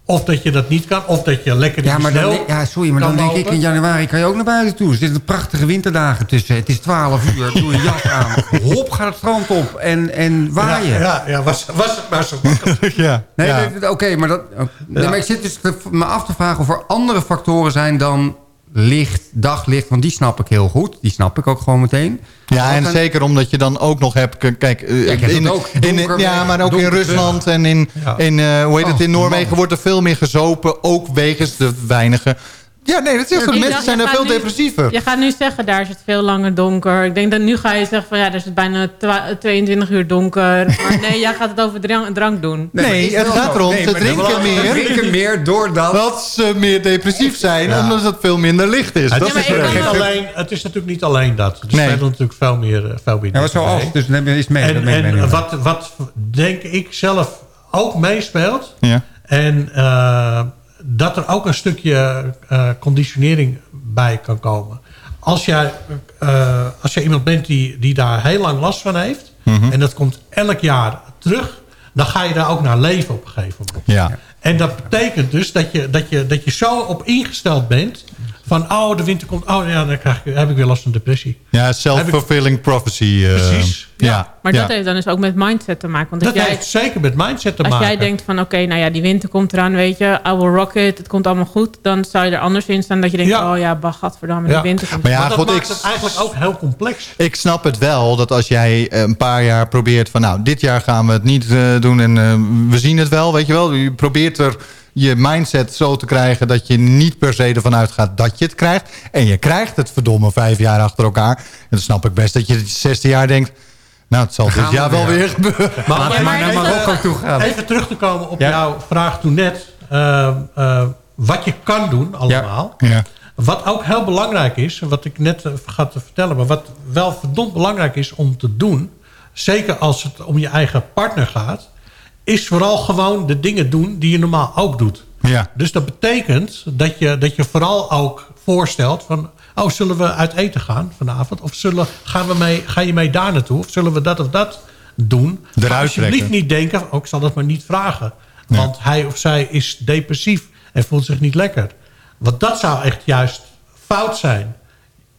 Of dat je dat niet kan. Of dat je lekker Ja, de maar dan, sneeuw denk- ja, sorry, maar dan denk ik in januari kan je ook naar buiten toe. Er zitten prachtige winterdagen tussen. Het is 12 uur, doe een jas aan. Hop, ga het strand op en, en waaien. Ja, ja, ja was, was het maar zo makkelijk. ja. Nee, ja. nee, oké, maar, dat, nee, maar ik zit dus te- me af te vragen of er andere factoren zijn dan licht, daglicht. Want die snap ik heel goed. Die snap ik ook gewoon meteen. Ja, en zeker omdat je dan ook nog hebt... Kijk, eh, ik heb in, ook. in, ja, maar ook in Rusland en in, Ja. in eh, hoe heet het, in Oh, Noorwegen man. wordt er veel meer gezopen. Ook wegens de weinige... Ja, nee, dat is echt zo. De mensen zijn je daar gaat veel nu- depressiever. Je gaat nu zeggen, daar is het veel langer donker. Ik denk dat nu ga je zeggen van ja, er is het bijna twa- 22 uur donker. Maar nee, jij gaat het over drank, drank doen. Nee, maar het gaat erom, Nee, ze maar drinken meer. Ze drinken meer doordat... Dat ze meer depressief zijn, Ja. omdat het veel minder licht is. Het, Dat is maar het niet alleen, het is natuurlijk niet alleen dat. Er Nee. spelen natuurlijk veel meer, eh, veel meer Ja, wat dingen zoals. Dus neem je eens mee. dat En, mee en wat, wat denk ik zelf ook meespeelt... Ja. en eh, dat er ook een stukje eh, conditionering bij kan komen. Als jij, eh, als jij iemand bent die, die daar heel lang last van heeft... Mhm. en dat komt elk jaar terug... dan ga je daar ook naar leven op een gegeven moment. Ja. En dat betekent dus dat je, dat je, dat je zo op ingesteld bent... Van, oh, de winter komt. Oh ja, dan krijg ik, heb ik weer last van depressie. Ja, self-fulfilling prophecy. eh, Precies. Ja. Maar ja. dat heeft dan dus ook met mindset te maken. Want Dat als jij, heeft zeker met mindset te als maken. jij denkt van oké, nou ja, die winter komt eraan, weet je, I will rock it, het komt allemaal goed. Dan zou je er anders in staan dat je denkt, Ja. oh ja, bah, gadverdamme, Ja. die winter komt Maar ja, Maar dat goed, maakt ik- het eigenlijk ook heel complex. Ik snap het wel dat als jij eh, een paar jaar probeert van... nou, dit jaar gaan we het niet eh, doen en eh, we zien het wel, weet je wel. Je probeert er je mindset zo te krijgen dat je niet per se ervan uitgaat dat je het krijgt. En je krijgt het verdomme vijf jaar achter elkaar. En dan snap ik best dat je het zesde jaar denkt... nou, het zal dit jaar wel weer. gebeuren. Maar, maar toe gaan. Even terug te komen op Ja. jouw vraag toen net. eh, eh, wat je kan doen allemaal. Ja. Wat ook heel belangrijk is, wat ik net vergat te vertellen... maar wat wel verdomd belangrijk is om te doen... zeker als het om je eigen partner gaat... is vooral gewoon de dingen doen die je normaal ook doet. Ja. Dus dat betekent dat je, dat je vooral ook voorstelt van... oh, zullen we uit eten gaan vanavond? Of zullen, gaan we mee, ga je mee daar naartoe? Of zullen we dat of dat doen? Eruit alsjeblieft niet denken, oh, ik zal dat maar niet vragen. Want hij of zij is depressief en voelt zich niet lekker. Want dat zou echt juist fout zijn.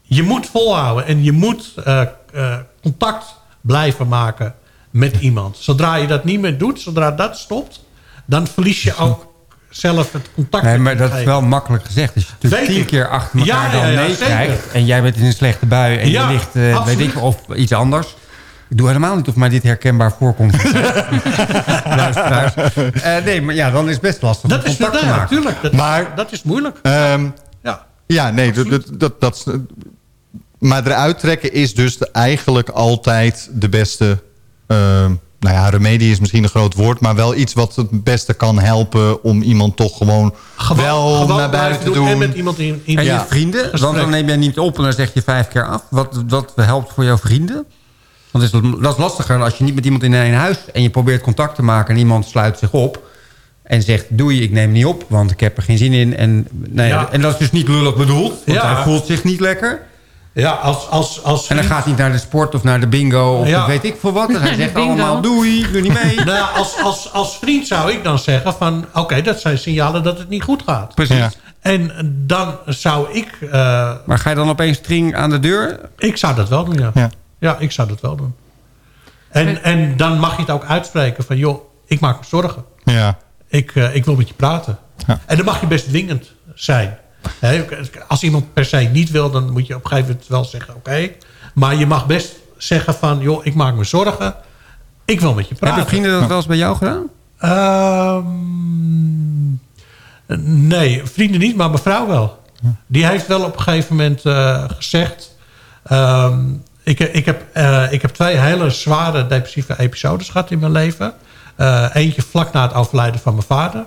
Je moet volhouden en je moet eh, eh, contact blijven maken met iemand. Zodra je dat niet meer doet, zodra dat stopt... dan verlies je ook zelf het contact Nee, met maar dat is wel makkelijk gezegd. Als je natuurlijk Weet tien keer achter elkaar Ja, dan ja, nee zeker. krijgt... en jij bent in een slechte bui en Ja, je ligt, eh, weet ik, of iets anders... Ik doe helemaal niet of mij dit herkenbaar voorkomt. Luisteraars. Eh, nee, maar ja, dan is het best lastig Dat om is contact te ja, maken. natuurlijk. Dat, Maar- dat is moeilijk. Ehm, Ja. Ja, nee, dat, dat, dat, dat- maar eruit trekken is dus de- eigenlijk altijd de beste... ehm, nou ja, remedie is misschien een groot woord... maar wel iets wat het beste kan helpen... om iemand toch gewoon, Gewoon, wel gewoon naar buiten te doen. En met iemand in, in En Ja. je vrienden? Want dan neem jij niet op en dan zeg je vijf keer af. Wat, wat helpt voor jouw vrienden? Want is dat, dat is lastiger als je niet met iemand in een huis... en je probeert contact te maken en iemand sluit zich op... en zegt, doei, ik neem niet op, want ik heb er geen zin in. En, nee, Ja. en dat is dus niet lullig bedoeld, want Ja. hij voelt zich niet lekker. Ja, als, als, als En dan gaat hij naar de sport of naar de bingo of Ja. weet ik veel wat. En hij zegt bingo. allemaal, doei, doe niet mee. Nou, als, als, als vriend zou ik dan zeggen van... oké, dat zijn signalen dat het niet goed gaat. Precies. Ja. En dan zou ik... eh, Maar ga je dan opeens tring aan de deur? ik zou dat wel doen, ja. Ja. Ja, ik zou dat wel doen. En, en dan mag je het ook uitspreken van... joh, ik maak me zorgen. Ja, Ik, eh, ik wil met je praten. Ja. En dan mag je best dwingend zijn. Als iemand per se niet wil, dan moet je op een gegeven moment wel zeggen... oké, maar je mag best zeggen van... joh, ik maak me zorgen. Ik wil met je praten. Hebben vrienden dat wel eens bij jou gedaan? Ehm, nee, vrienden niet, maar mijn vrouw wel. Die heeft wel op een gegeven moment eh, gezegd... ehm, ik, ik, heb, eh, ik heb twee hele zware depressieve episodes gehad in mijn leven. Eh, eentje vlak na het overlijden van mijn vader.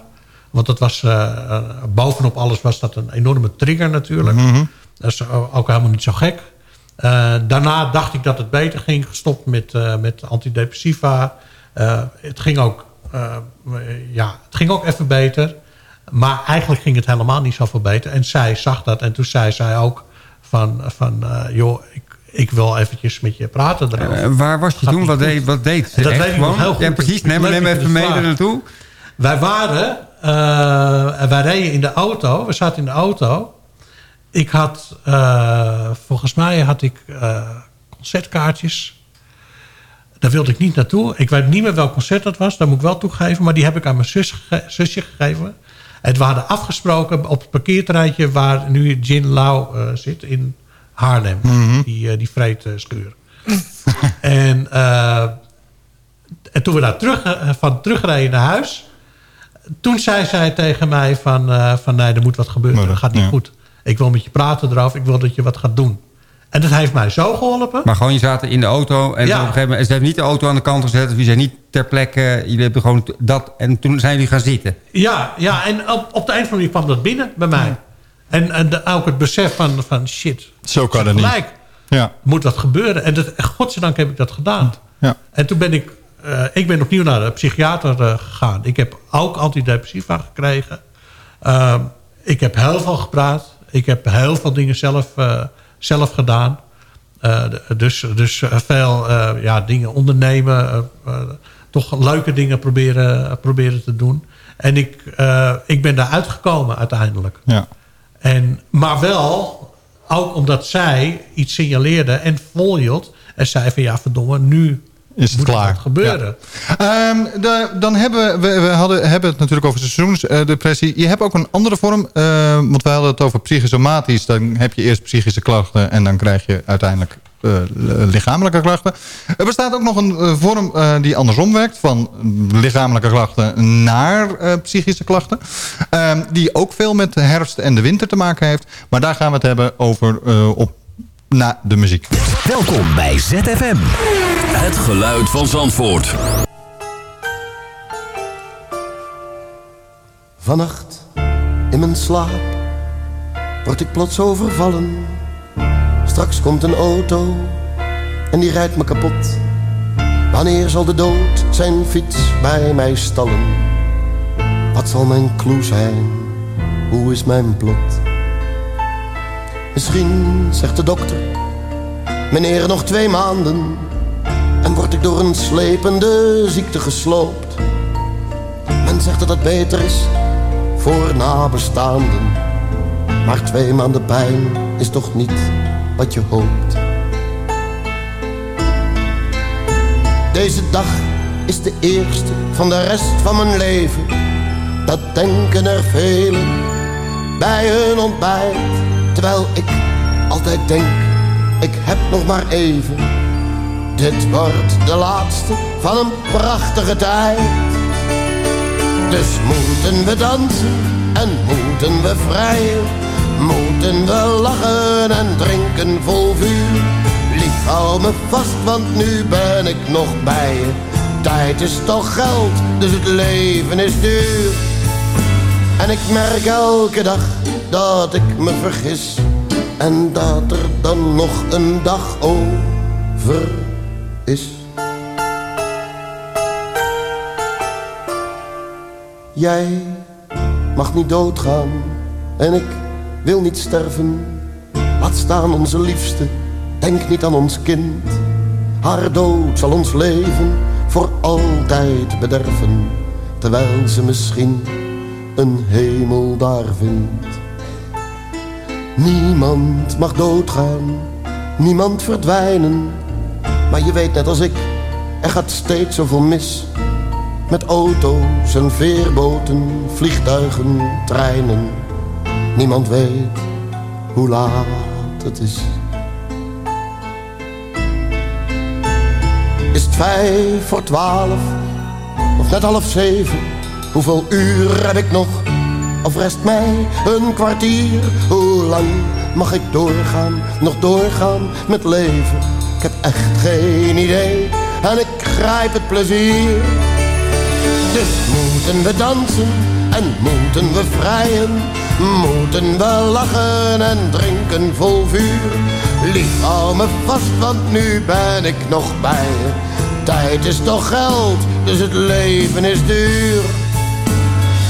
Want dat was, eh, eh, bovenop alles was dat een enorme trigger natuurlijk. Dat is o- ook helemaal niet zo gek. Eh, daarna dacht ik dat het beter ging. Gestopt met, eh, met antidepressiva. Eh, het, ging ook, eh, ja, het ging ook even beter. Maar eigenlijk ging het helemaal niet zoveel beter. En zij zag dat. En toen zei zij ook van... van eh, joh, ik, ik wil eventjes met je praten erover. Eh, waar was je Gaat toen? Wat deed, wat deed ze? Dat weet ik nog heel goed. Ja, precies. Neem, neem even mee er naartoe. Wij waren... eh, wij reden in de auto. We zaten in de auto. Ik had... eh, volgens mij had ik eh, concertkaartjes. Daar wilde ik niet naartoe. Ik weet niet meer welk concert dat was. Dat moet ik wel toegeven. Maar die heb ik aan mijn zus zusje gegeven. En we hadden afgesproken op het parkeerterreintje... waar nu Jin Lau zit in Haarlem. Die, eh, die en, en toen we daar terug, van terugreden naar huis... toen zei zij tegen mij van... eh, van nee, er moet wat gebeuren. Dat gaat niet ja. goed. Ik wil met je praten erover. Ik wil dat je wat gaat doen. En dat heeft mij zo geholpen. Maar gewoon, je zaten in de auto en Ja. op een gegeven moment... Ze hebben niet de auto aan de kant gezet. Of je zei niet ter plekke. Jullie hebben gewoon dat. En toen zijn jullie gaan zitten. Ja, ja en op, op de een of andere manier kwam dat binnen bij mij. En, en de- ook het besef van, van shit. zo kan het niet. Gelijk, Ja, moet wat gebeuren. En dat, godzijdank heb ik dat gedaan. ja. En toen ben ik, eh, ik ben opnieuw naar de psychiater eh, gegaan. Ik heb ook antidepressiva gekregen. Ehm, ik heb heel veel gepraat. Ik heb heel veel dingen zelf, eh, zelf gedaan. Dus dus veel ja, dingen ondernemen. toch leuke dingen proberen, proberen te doen. En ik, ik ben daar uitgekomen uiteindelijk. ja. En, maar wel, ook omdat zij iets signaleerde en volhield. En zei van ja, verdomme, nu is het klaar. gebeuren. Ehm, de- dan hebben we, we hadden, hebben het natuurlijk over seizoensdepressie. Je hebt ook een andere vorm. eh, want wij hadden het over psychosomatisch. Dan heb je eerst psychische klachten. En dan krijg je uiteindelijk eh, lichamelijke klachten. Er bestaat ook nog een eh, vorm eh, die andersom werkt. Van lichamelijke klachten naar eh, psychische klachten. Ehm, die ook veel met de herfst en de winter te maken heeft. Maar daar gaan we het hebben over eh, op, na de muziek. Welkom bij ZFM. Het geluid van Zandvoort. Vannacht in mijn slaap word ik plots overvallen. Straks komt een auto en die rijdt me kapot. Wanneer zal de dood zijn fiets bij mij stallen? Wat zal mijn clue zijn? Hoe is mijn plot? Misschien zegt de dokter, meneer nog twee maanden. En word ik door een slepende ziekte gesloopt. Men zegt dat het beter is voor nabestaanden. Maar twee maanden pijn is toch niet wat je hoopt. Deze dag is de eerste van de rest van mijn leven. Dat denken er velen bij hun ontbijt. Terwijl ik altijd denk, ik heb nog maar even. Dit wordt de laatste van een prachtige tijd. Dus moeten we dansen en moeten we vrijen. Moeten we lachen en drinken vol vuur. Lief, hou me vast, want nu ben ik nog bij je. Tijd is toch geld, dus het leven is duur. En ik merk elke dag dat ik me vergis. En dat er dan nog een dag over is. Jij mag niet doodgaan en ik wil niet sterven. Laat staan onze liefste, denk niet aan ons kind. Haar dood zal ons leven voor altijd bederven. Terwijl ze misschien een hemel daar vindt. Niemand mag doodgaan, niemand verdwijnen. Maar je weet net als ik, er gaat steeds zoveel mis. Met auto's en veerboten, vliegtuigen, treinen. Niemand weet hoe laat het is. Is het vijf voor twaalf of net half zeven? Hoeveel uur heb ik nog? Of rest mij een kwartier? Hoe lang mag ik doorgaan, nog doorgaan met leven? Ik heb echt geen idee en ik grijp het plezier. Dus moeten we dansen en moeten we vrijen. Moeten we lachen en drinken vol vuur. Lief, hou me vast, want nu ben ik nog bij je. Tijd is toch geld, dus het leven is duur.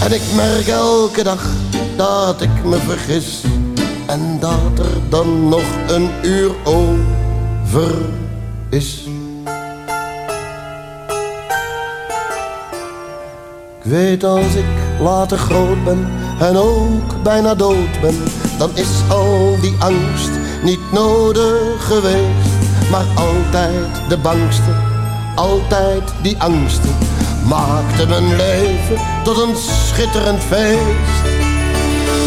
En ik merk elke dag dat ik me vergis. En dat er dan nog een uur over is. Ik weet als ik later groot ben en ook bijna dood ben, dan is al die angst niet nodig geweest. Maar altijd de bangste, altijd die angsten, maakte mijn leven tot een schitterend feest.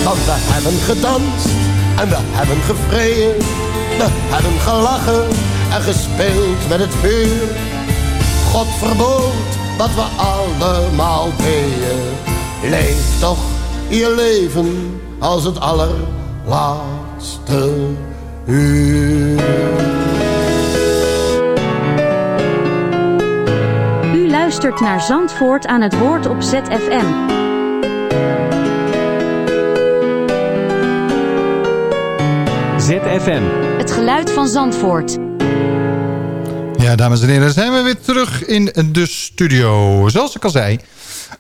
Want we hebben gedanst en we hebben gevreden, we hebben gelachen en gespeeld met het vuur. God verbood wat we allemaal deden. Leef toch je leven als het allerlaatste uur. Luistert naar Zandvoort aan het woord op ZFM. ZFM. Het geluid van Zandvoort. Ja, dames en heren, zijn we weer terug in de studio. Zoals ik al zei,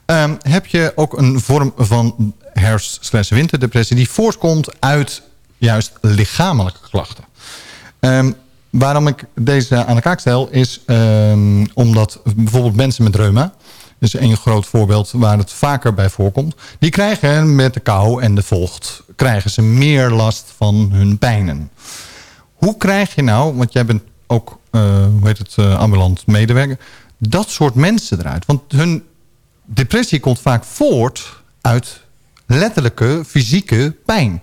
ehm, heb je ook een vorm van herfst-winterdepressie... die voortkomt uit juist lichamelijke klachten. Ehm, waarom ik deze aan de kaak stel, is ehm, omdat bijvoorbeeld mensen met reuma... is één groot voorbeeld waar het vaker bij voorkomt. Die krijgen met de kou en de vocht krijgen ze meer last van hun pijnen. Hoe krijg je nou, want jij bent ook eh, hoe heet het, eh, ambulant medewerker... dat soort mensen eruit? Want hun depressie komt vaak voort uit letterlijke fysieke pijn.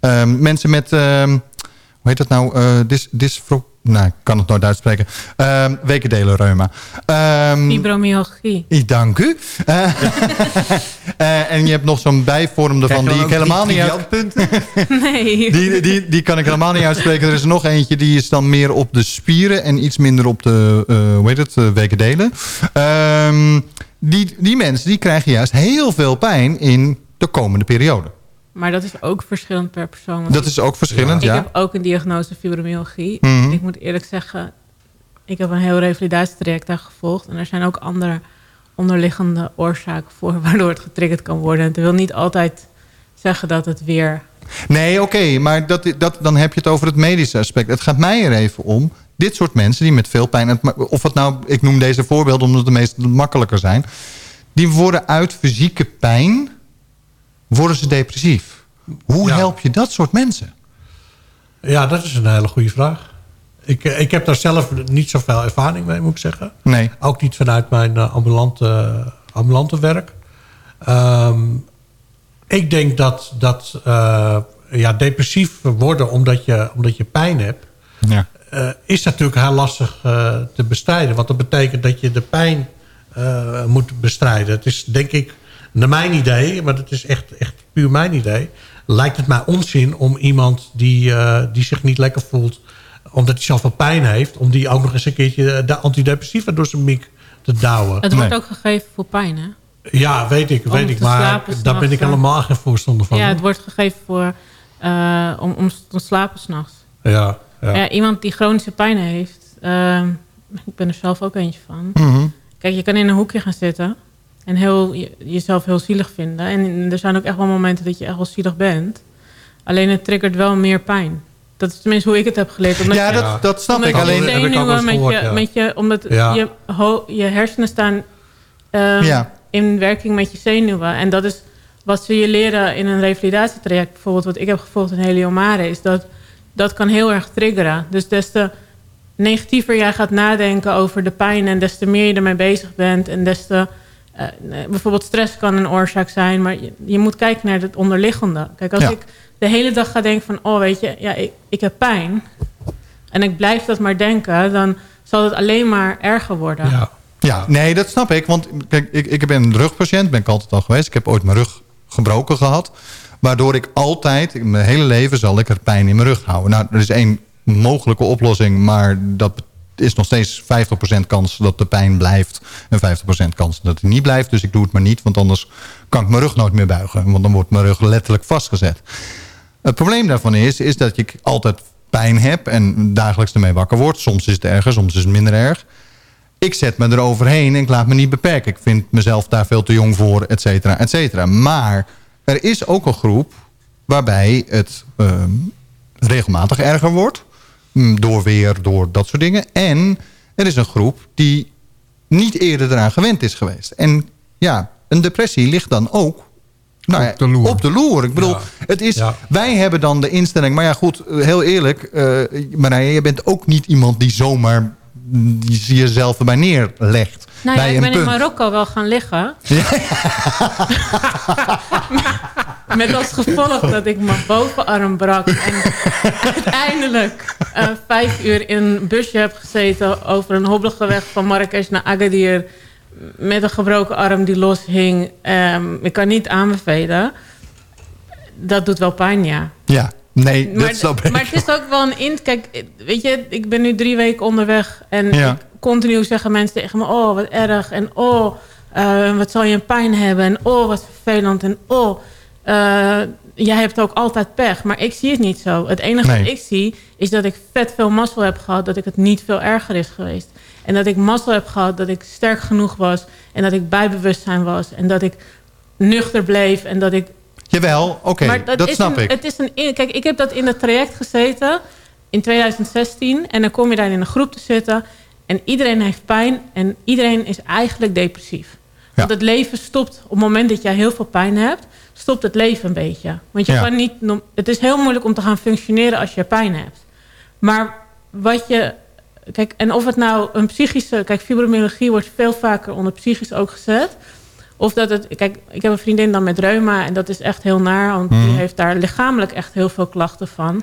Ehm, mensen met, ehm, heet dat nou, eh dys, dysfro... Nou, ik kan het nooit uitspreken. Um, wekendelenreuma. Ehm, Fibromyalgie. ik dank u. Eh, eh, en je hebt nog zo'n bijvorm ervan die ik helemaal niet uit... Nee. Die, die, die kan ik helemaal niet uitspreken. Er is nog eentje, die is dan meer op de spieren... en iets minder op de, eh hoe heet het, wekendelen. Ehm, die, die mensen die krijgen juist heel veel pijn in de komende periode. Maar dat is ook verschillend per persoon. Dat is ook verschillend, ja. Ik heb ook een diagnose fibromyalgie. Mhm. Ik moet eerlijk zeggen, ik heb een heel revalidatietraject daar gevolgd. En er zijn ook andere onderliggende oorzaken voor waardoor het getriggerd kan worden. En dat wil niet altijd zeggen dat het weer... Nee, oké, maar dat, dat, dan heb je het over het medische aspect. Het gaat mij er even om. Dit soort mensen die met veel pijn... het- Of het nou, ik noem deze voorbeelden omdat het de meest makkelijker zijn. Die worden uit fysieke pijn... worden ze depressief. Hoe help je dat soort mensen? Ja, dat is een hele goede vraag. Ik, eh, ik heb daar zelf niet zoveel ervaring mee, moet ik zeggen. Nee. Ook niet vanuit mijn eh, ambulante, ambulante werk. Ehm, ik denk dat, dat eh, ja, depressief worden omdat je, omdat je pijn hebt... Ja. eh, is natuurlijk heel lastig eh, te bestrijden. Want dat betekent dat je de pijn eh, moet bestrijden. Het is denk ik, naar mijn idee... maar dat is echt, echt puur mijn idee... lijkt het mij onzin om iemand die, eh, die zich niet lekker voelt... omdat hij zoveel pijn heeft... om die ook nog eens een keertje de antidepressiva door zijn miek te douwen. Het wordt ook gegeven voor pijn, hè? Ja, weet ik, weet ik. Maar slapen daar ben ik helemaal geen voorstander van. Ja, het wordt gegeven voor, eh, om, om te slapen s'nachts. ja, ja. Ja. iemand die chronische pijn heeft... ehm, ik ben er zelf ook eentje van. Mhm. Kijk, je kan in een hoekje gaan zitten... en heel, je- jezelf heel zielig vinden. En er zijn ook echt wel momenten dat je echt wel zielig bent. Alleen het triggert wel meer pijn. Dat is tenminste hoe ik het heb geleerd. Omdat Ja, je- dat- dat snap ik. Alleen- heb ik eens met gehoord, je, ja. met je, omdat Ja. je, ho- je hersenen staan ehm, Ja. in werking met je zenuwen. En dat is wat ze je leren in een revalidatietraject. Bijvoorbeeld wat ik heb gevolgd in Heliomare. Is dat dat kan heel erg triggeren. Dus des te negatiever jij gaat nadenken over de pijn... en des te meer je ermee bezig bent... en des te... eh, bijvoorbeeld stress kan een oorzaak zijn... maar je, je moet kijken naar het onderliggende. Kijk, als Ja. ik de hele dag ga denken van... oh, weet je, ja, ik, ik heb pijn... en ik blijf dat maar denken... dan zal het alleen maar erger worden. Ja. Ja, nee, dat snap ik. Want kijk, ik, ik ben een rugpatiënt, ben ik altijd al geweest. Ik heb ooit mijn rug gebroken gehad. Waardoor ik altijd, in mijn hele leven zal ik er pijn in mijn rug houden. Nou, er is één mogelijke oplossing, maar dat is nog steeds 50% kans dat de pijn blijft. En 50% kans dat het niet blijft. Dus ik doe het maar niet, want anders kan ik mijn rug nooit meer buigen. Want dan wordt mijn rug letterlijk vastgezet. Het probleem daarvan is, is dat ik altijd pijn heb en dagelijks ermee wakker word. Soms is het erger, soms is het minder erg. Ik zet me eroverheen en ik laat me niet beperken. Ik vind mezelf daar veel te jong voor, et cetera, et cetera. Maar er is ook een groep waarbij het ehm, regelmatig erger wordt. Mm, Door weer, door dat soort dingen. En er is een groep die niet eerder eraan gewend is geweest. En ja, een depressie ligt dan ook nou ja, Op de loer. Op de loer. Ik bedoel, het is, Ja. wij hebben dan de instelling... Maar ja, goed, heel eerlijk. Marije, je bent ook niet iemand die zomaar mm, die jezelf erbij neerlegt. Nou ja, ik ben in. Marokko wel gaan liggen. Met als gevolg dat ik mijn bovenarm brak. En uiteindelijk eh, vijf uur in een busje heb gezeten... over een hobbelige weg van Marrakesh naar Agadir... met een gebroken arm die loshing. Ehm ik kan niet aanbevelen. Dat doet wel pijn, ja. Ja, nee, Maar, dat snap ik. maar het is ook wel een in. Kijk, weet je, ik ben nu drie weken onderweg. En Ja. ik, continu zeggen mensen tegen me: Oh, wat erg. En oh, eh, wat zal je een pijn hebben. En oh, wat vervelend. En oh, eh, jij hebt ook altijd pech. Maar ik zie het niet zo. Het enige Nee. wat ik zie is dat ik vet veel mazzel heb gehad. Dat ik het niet veel erger is geweest. En dat ik mazzel heb gehad. Dat ik sterk genoeg was. En dat ik bij bewustzijn was. En dat ik nuchter bleef. En dat ik Jawel, oké, dat, is snap een, ik. Het is een, kijk, ik heb dat in het traject gezeten in 2016. En dan kom je daar in een groep te zitten. En iedereen heeft pijn. En iedereen is eigenlijk depressief. Want het leven stopt op het moment dat jij heel veel pijn hebt... stopt het leven een beetje. Want je kan niet, het is heel moeilijk om te gaan functioneren als je pijn hebt. Maar wat je... Kijk, en of het nou een psychische... Kijk, fibromyalgie wordt veel vaker onder psychisch ook gezet. Of dat het... Kijk, ik heb een vriendin dan met reuma... en dat is echt heel naar... want die Mhm. heeft daar lichamelijk echt heel veel klachten van.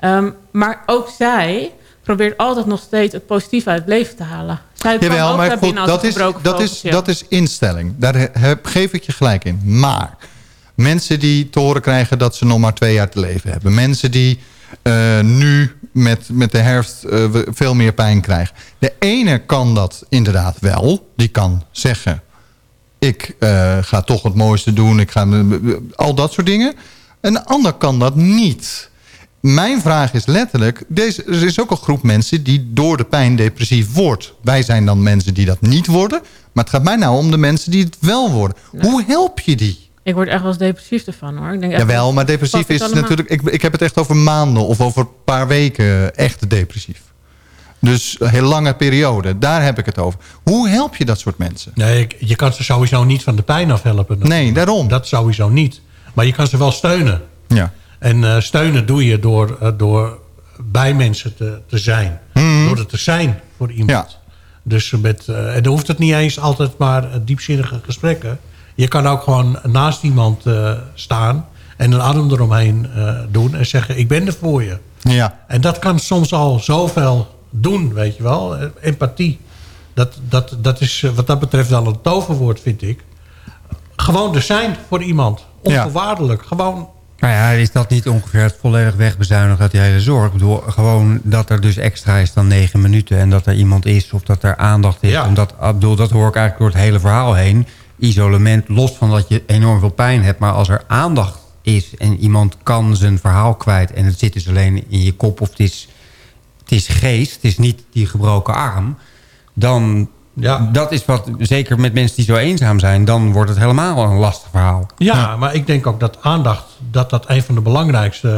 Ehm, maar ook zij probeert altijd nog steeds het positieve uit het leven te halen. Zij Jawel, maar goed, dat is, dat, is, dat is instelling. Daar heb, geef ik je gelijk in. Maar mensen die te horen krijgen dat ze nog maar twee jaar te leven hebben. Mensen die eh, nu met, met de herfst eh, veel meer pijn krijgen. De ene kan dat inderdaad wel. Die kan zeggen, ik eh, ga toch het mooiste doen. Ik ga, al dat soort dingen. Een ander kan dat niet. Mijn vraag is letterlijk... Deze, er is ook een groep mensen die door de pijn depressief wordt. Wij zijn dan mensen die dat niet worden. Maar het gaat mij nou om de mensen die het wel worden. Hoe help je die? Ik word echt wel eens depressief ervan hoor. Ik denk echt, Jawel, maar depressief is allemaal. natuurlijk... Ik, ik heb het echt over maanden of over een paar weken echt depressief. Dus een heel lange periode. Daar heb ik het over. Hoe help je dat soort mensen? Nee, je kan ze sowieso niet van de pijn afhelpen. Nee, daarom. Dat sowieso niet. Maar je kan ze wel steunen. Ja. En eh, steunen doe je door, eh, door bij mensen te, te zijn. Mhm. Door er te zijn voor iemand. Dus met, eh, en dan hoeft het niet eens altijd maar diepzinnige gesprekken. Je kan ook gewoon naast iemand staan en een arm eromheen doen en zeggen ik ben er voor je. Ja. En dat kan soms al zoveel doen, weet je wel. Empathie. Dat, dat, dat is wat dat betreft wel een toverwoord, vind ik. Gewoon er zijn voor iemand. Onvoorwaardelijk. Gewoon Nou ja, is dat niet ongeveer het volledig wegbezuinigen uit die hele zorg? Ik bedoel, gewoon dat er dus extra is dan negen minuten... en dat er iemand is of dat er aandacht is. Omdat, ik bedoel, dat hoor ik eigenlijk door het hele verhaal heen. Isolement, los van dat je enorm veel pijn hebt... maar als er aandacht is en iemand kan zijn verhaal kwijt... en het zit dus alleen in je kop of het is, het is geest... het is niet die gebroken arm... dan dat is wat, zeker met mensen die zo eenzaam zijn... dan wordt het helemaal een lastig verhaal. Ja, maar ik denk ook dat aandacht... dat dat een van de belangrijkste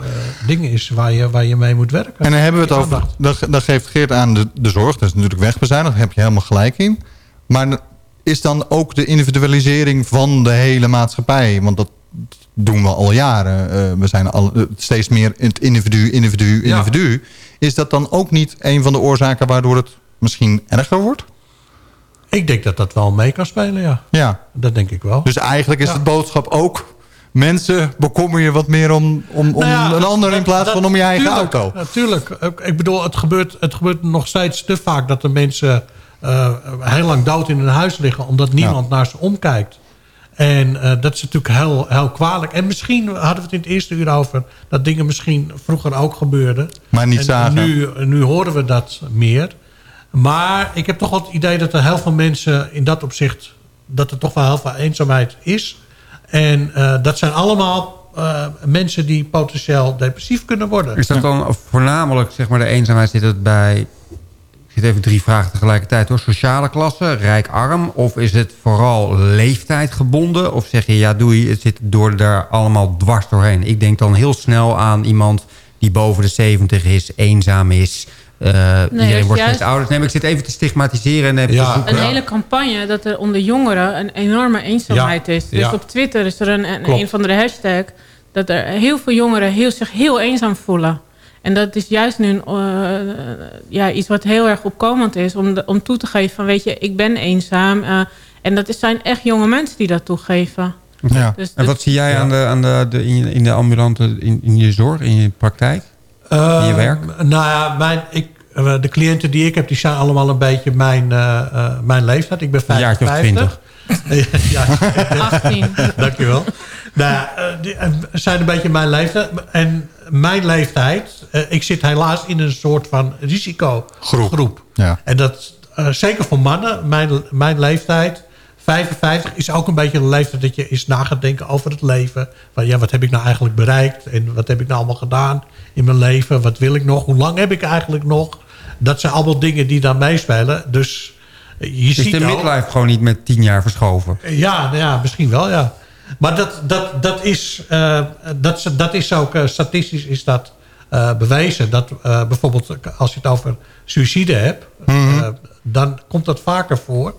eh, dingen is... Waar je, waar je mee moet werken. En dan hebben we het over... ge- dan geeft Geert aan de, de zorg. Dat is natuurlijk wegbezuinigd. Daar heb je helemaal gelijk in. Maar is dan ook de individualisering van de hele maatschappij... want dat doen we al jaren. eh, we zijn al eh, steeds meer het individu, individu, Ja. individu. Is dat dan ook niet een van de oorzaken... waardoor het misschien erger wordt? Ik denk dat dat wel mee kan spelen, ja. Ja. Dat denk ik wel. Dus eigenlijk is Ja. het boodschap ook... mensen, bekommer je wat meer om, om, om Nou ja, een ander in plaats dat- van om je eigen tuurlijk, auto. Natuurlijk. Ik bedoel, het gebeurt, het gebeurt nog steeds te vaak dat de mensen eh, heel lang dood in hun huis liggen... omdat niemand naar ze omkijkt. En eh, dat is natuurlijk heel, heel kwalijk. En misschien hadden we het in het eerste uur over... dat dingen misschien vroeger ook gebeurden. Maar niet en zagen. Nu, nu horen we dat meer. Maar ik heb toch wel het idee dat er heel veel mensen in dat opzicht... dat er toch wel heel veel eenzaamheid is. En eh, dat zijn allemaal eh, mensen die potentieel depressief kunnen worden. Is dat dan voornamelijk, zeg maar, de eenzaamheid zit het bij... Ik zit even drie vragen tegelijkertijd hoor. Sociale klasse, rijk-arm? Of is het vooral leeftijd gebonden? Of zeg je, ja doei, het zit door daar allemaal dwars doorheen? Ik denk dan heel snel aan iemand die boven de 70 is, eenzaam is... eh, iedereen wordt juist- steeds ouder. Nee, maar ik zit even te stigmatiseren en even te zoeken. Een hele campagne dat er onder jongeren een enorme eenzaamheid Ja, is. Dus ja. op Twitter is er een, een, van de hashtag... dat er heel veel jongeren heel, zich heel eenzaam voelen. En dat is juist nu een, eh, ja, iets wat heel erg opkomend is... om, de- om toe te geven van, weet je, ik ben eenzaam. eh, en dat is, zijn echt jonge mensen die dat toegeven. Ja. Dus en wat zie jij aan de, aan de, de, in, de ambulante, in, in je zorg, in je praktijk? Eh, in je werk? Nou ja, mijn, ik, eh, de cliënten die ik heb, die zijn allemaal een beetje mijn, eh, eh, mijn leeftijd. Ik ben Een jaartje of 55. ja, 18. Dankjewel. Nou, eh, die zijn een beetje mijn leeftijd. En mijn leeftijd, ik zit helaas in een soort van risicogroep. Ja. En dat, zeker voor mannen, mijn, mijn leeftijd, 55, is ook een beetje een leeftijd dat je eens na gaat denken over het leven. Van ja, wat heb ik nou eigenlijk bereikt? En wat heb ik nou allemaal gedaan in mijn leven? Wat wil ik nog? Hoe lang heb ik eigenlijk nog? Dat zijn allemaal dingen die dan meespelen. Dus eh, je Is ziet de al- midlife gewoon niet met tien jaar verschoven? ja, nou ja, misschien wel, ja. Maar dat, dat, dat, is, eh, dat, dat is ook, eh, statistisch is dat eh, bewezen. Dat eh, bijvoorbeeld als je het over suïcide hebt... eh, dan komt dat vaker voor.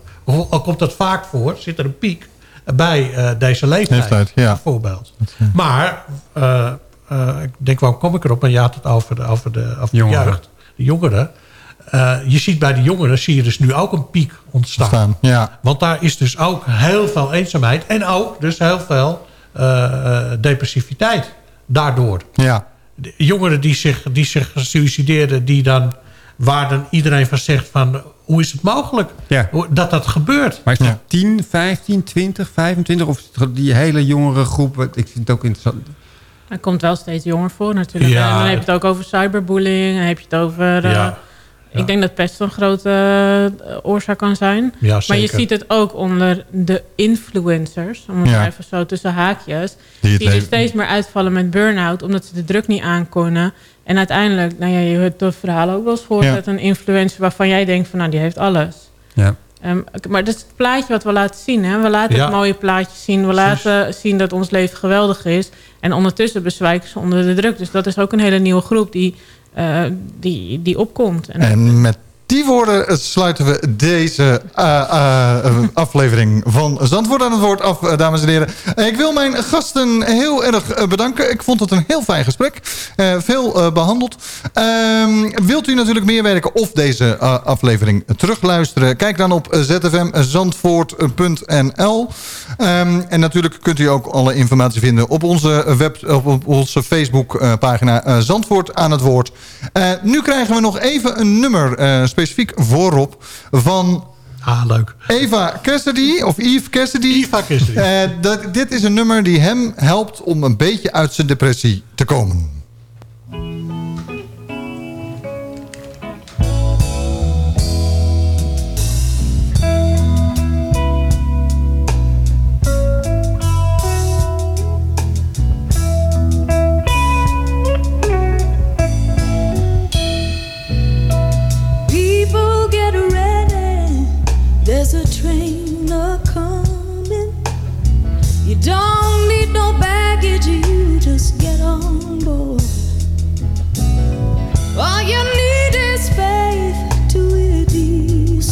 Komt dat vaak voor, zit er een piek bij eh, deze leeftijd, Leeftijd, ja. bijvoorbeeld. Maar, eh, eh, ik denk, waarom kom ik erop? Maar je had het over de, over de, over de Jongeren. jeugd, de jongeren. Je ziet bij de jongeren zie je dus nu ook een piek ontstaan. Staan, ja. Want daar is dus ook heel veel eenzaamheid. En ook dus heel veel depressiviteit daardoor. Ja. De jongeren die zich, die zich suicideerden, die dan, waar dan iedereen van zegt van... hoe is het mogelijk Ja. dat dat gebeurt? Maar is dat 10, 15, 20, 25? Of het die hele jongere groep? Ik vind het ook interessant. Het komt wel steeds jonger voor natuurlijk. Ja, en dan heb je het- het ook over cyberbullying. Dan heb je het over... eh, Ja. Ik denk dat pest een grote eh, oorzaak kan zijn. Ja, maar je ziet het ook onder de influencers. Om het even zo tussen haakjes. Die Die, het er steeds meer uitvallen met burn-out. Omdat ze de druk niet aankonnen. En uiteindelijk, nou ja, je hebt het verhaal ook wel eens gehoord... Een influencer waarvan jij denkt van... nou, die heeft alles. Ja. Ehm, maar dat is het plaatje wat we laten zien. Hè? We laten Ja. het mooie plaatje zien. We laten zien dat ons leven geweldig is. En ondertussen bezwijken ze onder de druk. Dus dat is ook een hele nieuwe groep die, eh, die, die opkomt. En, En met die woorden sluiten we deze eh, eh, aflevering van Zandvoort aan het woord af, eh, dames en heren. Eh, Ik wil mijn gasten heel erg eh, bedanken. Ik vond het een heel fijn gesprek. Eh, veel eh, behandeld. Ehm, wilt u natuurlijk meewerken of deze eh, aflevering terugluisteren? Kijk dan op zfmzandvoort.nl. Ehm, en natuurlijk kunt u ook alle informatie vinden op onze, web, op, onze Facebook-pagina eh, Zandvoort aan het woord. Eh, nu krijgen we nog even een nummer eh, specifiek voorop van... Ah, leuk. Eva Cassidy, of Eve Cassidy. Eva Cassidy. Eh, dat, dit is een nummer die hem helpt om een beetje uit zijn depressie te komen. Don't need no baggage, you just get on board. All you need is faith to it ease